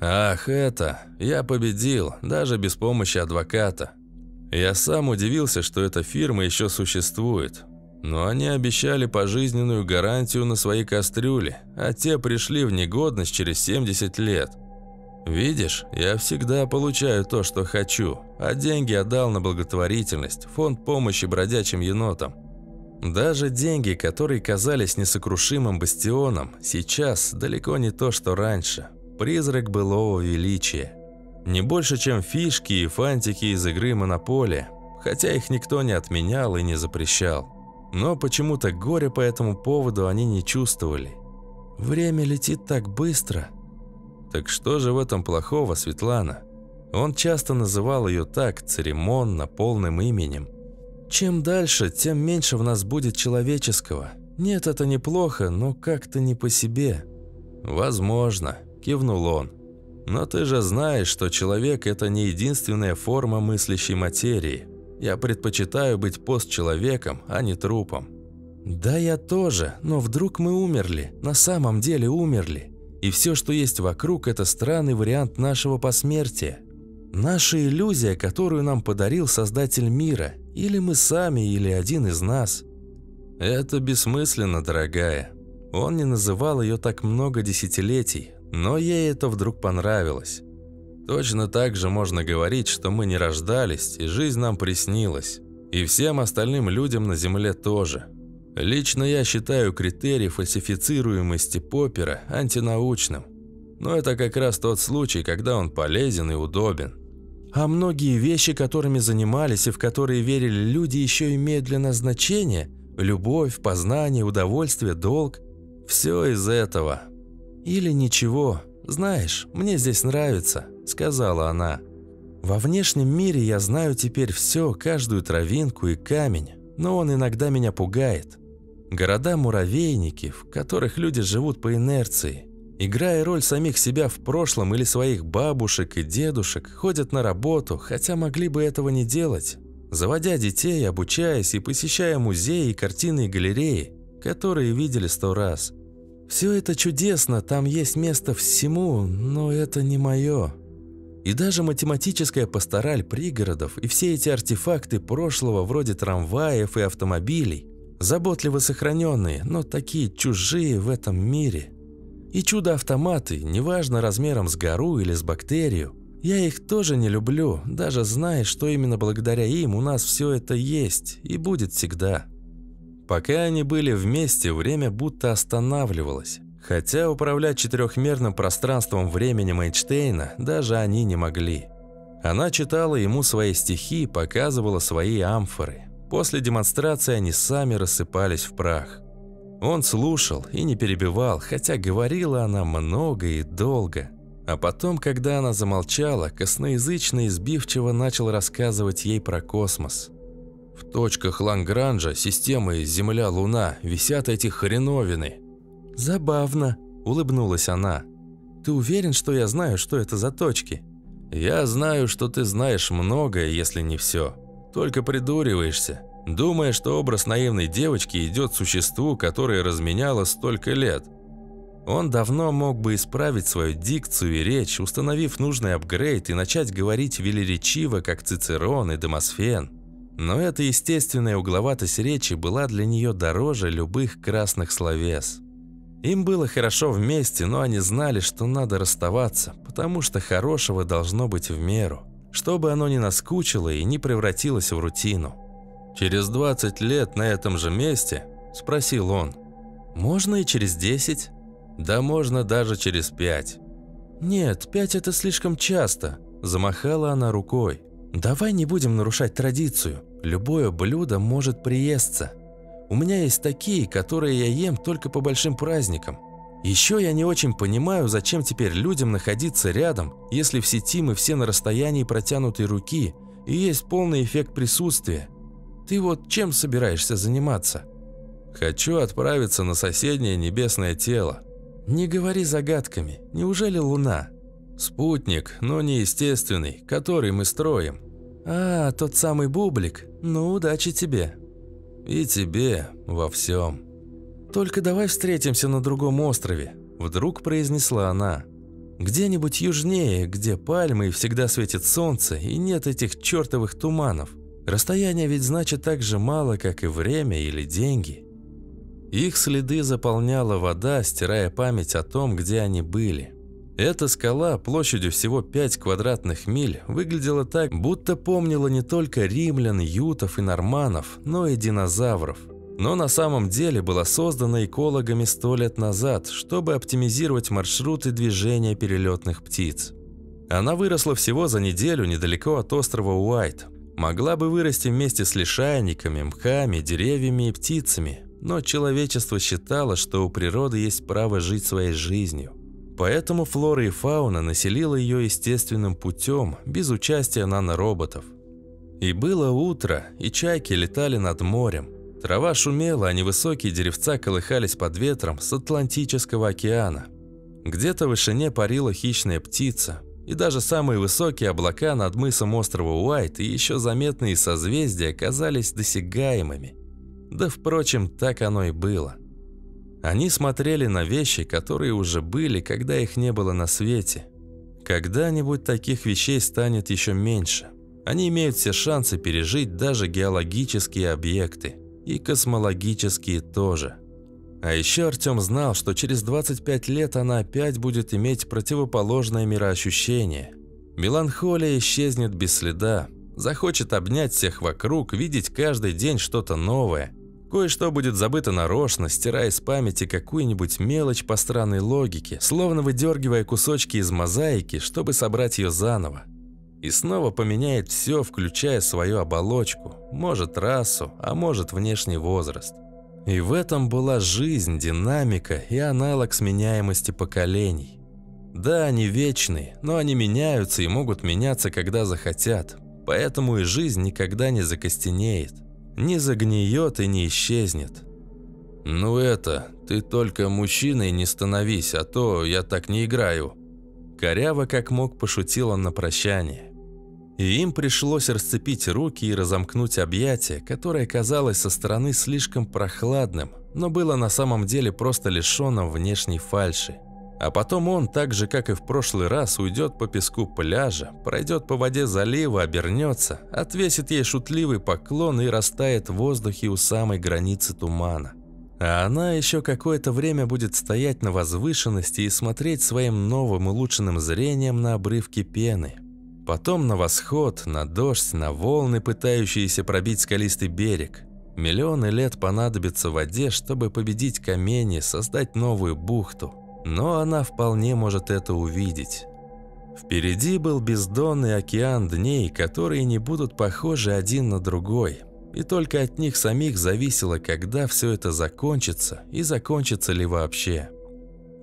Ах, это, я победил, даже без помощи адвоката. Я сам удивился, что эта фирма еще существует. Но они обещали пожизненную гарантию на свои кастрюли, а те пришли в негодность через 70 лет. Видишь, я всегда получаю то, что хочу, а деньги отдал на благотворительность, фонд помощи бродячим енотам. Даже деньги, которые казались несокрушимым бастионом, сейчас далеко не то, что раньше. Призрак былого величия. Не больше, чем фишки и фантики из игры «Монополия», хотя их никто не отменял и не запрещал. Но почему-то горе по этому поводу они не чувствовали. «Время летит так быстро», так что же в этом плохого, Светлана? Он часто называл ее так, церемонно, полным именем. Чем дальше, тем меньше в нас будет человеческого. Нет, это неплохо, но как-то не по себе. Возможно, кивнул он. Но ты же знаешь, что человек – это не единственная форма мыслящей материи. Я предпочитаю быть постчеловеком, а не трупом. Да, я тоже, но вдруг мы умерли, на самом деле умерли. И все, что есть вокруг, это странный вариант нашего посмертия. Наша иллюзия, которую нам подарил Создатель мира. Или мы сами, или один из нас. Это бессмысленно, дорогая. Он не называл ее так много десятилетий, но ей это вдруг понравилось. Точно так же можно говорить, что мы не рождались, и жизнь нам приснилась. И всем остальным людям на Земле тоже – Лично я считаю критерий фальсифицируемости Поппера антинаучным. Но это как раз тот случай, когда он полезен и удобен. А многие вещи, которыми занимались и в которые верили люди, еще имеют для нас значение? Любовь, познание, удовольствие, долг? Все из этого. Или ничего. Знаешь, мне здесь нравится, сказала она. Во внешнем мире я знаю теперь все, каждую травинку и камень, но он иногда меня пугает. Города-муравейники, в которых люди живут по инерции. Играя роль самих себя в прошлом или своих бабушек и дедушек, ходят на работу, хотя могли бы этого не делать. Заводя детей, обучаясь и посещая музеи, картины и галереи, которые видели сто раз. Все это чудесно, там есть место всему, но это не мое. И даже математическая пастораль пригородов и все эти артефакты прошлого вроде трамваев и автомобилей заботливо сохраненные, но такие чужие в этом мире. И чудо-автоматы, неважно размером с гору или с бактерию, я их тоже не люблю, даже зная, что именно благодаря им у нас все это есть и будет всегда. Пока они были вместе, время будто останавливалось. Хотя управлять четырехмерным пространством временем Эйнштейна даже они не могли. Она читала ему свои стихи, показывала свои амфоры. После демонстрации они сами рассыпались в прах. Он слушал и не перебивал, хотя говорила она много и долго. А потом, когда она замолчала, косноязычно и сбивчиво начал рассказывать ей про космос. В точках Лангранжа системы Земля-Луна висят эти хреновины. «Забавно», – улыбнулась она. «Ты уверен, что я знаю, что это за точки?» «Я знаю, что ты знаешь многое, если не все. Только придуриваешься, думая, что образ наивной девочки идет существу, которое разменяло столько лет. Он давно мог бы исправить свою дикцию и речь, установив нужный апгрейд и начать говорить велеречиво, как Цицерон и Демосфен. Но эта естественная угловатость речи была для нее дороже любых красных словес. Им было хорошо вместе, но они знали, что надо расставаться, потому что хорошего должно быть в меру, чтобы оно не наскучило и не превратилось в рутину. «Через 20 лет на этом же месте?» – спросил он. «Можно и через 10?» Да можно даже через пять. Нет, пять это слишком часто. Замахала она рукой. Давай не будем нарушать традицию. Любое блюдо может приесться. У меня есть такие, которые я ем только по большим праздникам. Еще я не очень понимаю, зачем теперь людям находиться рядом, если в сети мы все на расстоянии протянутой руки и есть полный эффект присутствия. Ты вот чем собираешься заниматься? Хочу отправиться на соседнее небесное тело. «Не говори загадками. Неужели Луна?» «Спутник, но неестественный, который мы строим». «А, тот самый бублик. Ну, удачи тебе». «И тебе во всем». «Только давай встретимся на другом острове», – вдруг произнесла она. «Где-нибудь южнее, где пальмы и всегда светит солнце, и нет этих чертовых туманов. Расстояние ведь значит так же мало, как и время или деньги». Их следы заполняла вода, стирая память о том, где они были. Эта скала площадью всего 5 квадратных миль выглядела так, будто помнила не только римлян, ютов и норманов, но и динозавров. Но на самом деле была создана экологами сто лет назад, чтобы оптимизировать маршруты движения перелетных птиц. Она выросла всего за неделю недалеко от острова Уайт. Могла бы вырасти вместе с лишайниками, мхами, деревьями и птицами, но человечество считало, что у природы есть право жить своей жизнью. Поэтому флора и фауна населила ее естественным путем, без участия нанороботов. И было утро, и чайки летали над морем. Трава шумела, а невысокие деревца колыхались под ветром с Атлантического океана. Где-то в вышине парила хищная птица, и даже самые высокие облака над мысом острова Уайт и еще заметные созвездия казались досягаемыми. Да, впрочем, так оно и было. Они смотрели на вещи, которые уже были, когда их не было на свете. Когда-нибудь таких вещей станет еще меньше. Они имеют все шансы пережить даже геологические объекты. И космологические тоже. А еще Артем знал, что через 25 лет она опять будет иметь противоположное мироощущение. Меланхолия исчезнет без следа. Захочет обнять всех вокруг, видеть каждый день что-то новое – Кое-что будет забыто нарочно, стирая из памяти какую-нибудь мелочь по странной логике, словно выдергивая кусочки из мозаики, чтобы собрать ее заново. И снова поменяет все, включая свою оболочку, может расу, а может внешний возраст. И в этом была жизнь, динамика и аналог сменяемости поколений. Да, они вечные, но они меняются и могут меняться, когда захотят. Поэтому и жизнь никогда не закостенеет не загниет и не исчезнет. «Ну это, ты только мужчиной не становись, а то я так не играю». Коряво как мог пошутил он на прощание. И им пришлось расцепить руки и разомкнуть объятие, которое казалось со стороны слишком прохладным, но было на самом деле просто лишенным внешней фальши. А потом он, так же как и в прошлый раз, уйдет по песку пляжа, пройдет по воде залива, обернется, отвесит ей шутливый поклон и растает в воздухе у самой границы тумана. А она еще какое-то время будет стоять на возвышенности и смотреть своим новым улучшенным зрением на обрывки пены. Потом на восход, на дождь, на волны, пытающиеся пробить скалистый берег. Миллионы лет понадобится воде, чтобы победить камни, создать новую бухту но она вполне может это увидеть. Впереди был бездонный океан дней, которые не будут похожи один на другой, и только от них самих зависело, когда все это закончится и закончится ли вообще.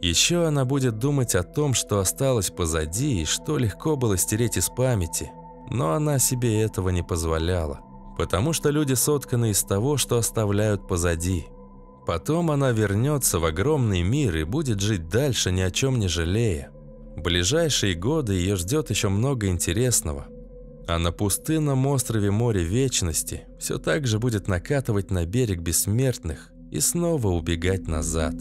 Еще она будет думать о том, что осталось позади и что легко было стереть из памяти, но она себе этого не позволяла, потому что люди сотканы из того, что оставляют позади – Потом она вернется в огромный мир и будет жить дальше, ни о чем не жалея. В ближайшие годы ее ждет еще много интересного. А на пустынном острове море Вечности все так же будет накатывать на берег бессмертных и снова убегать назад.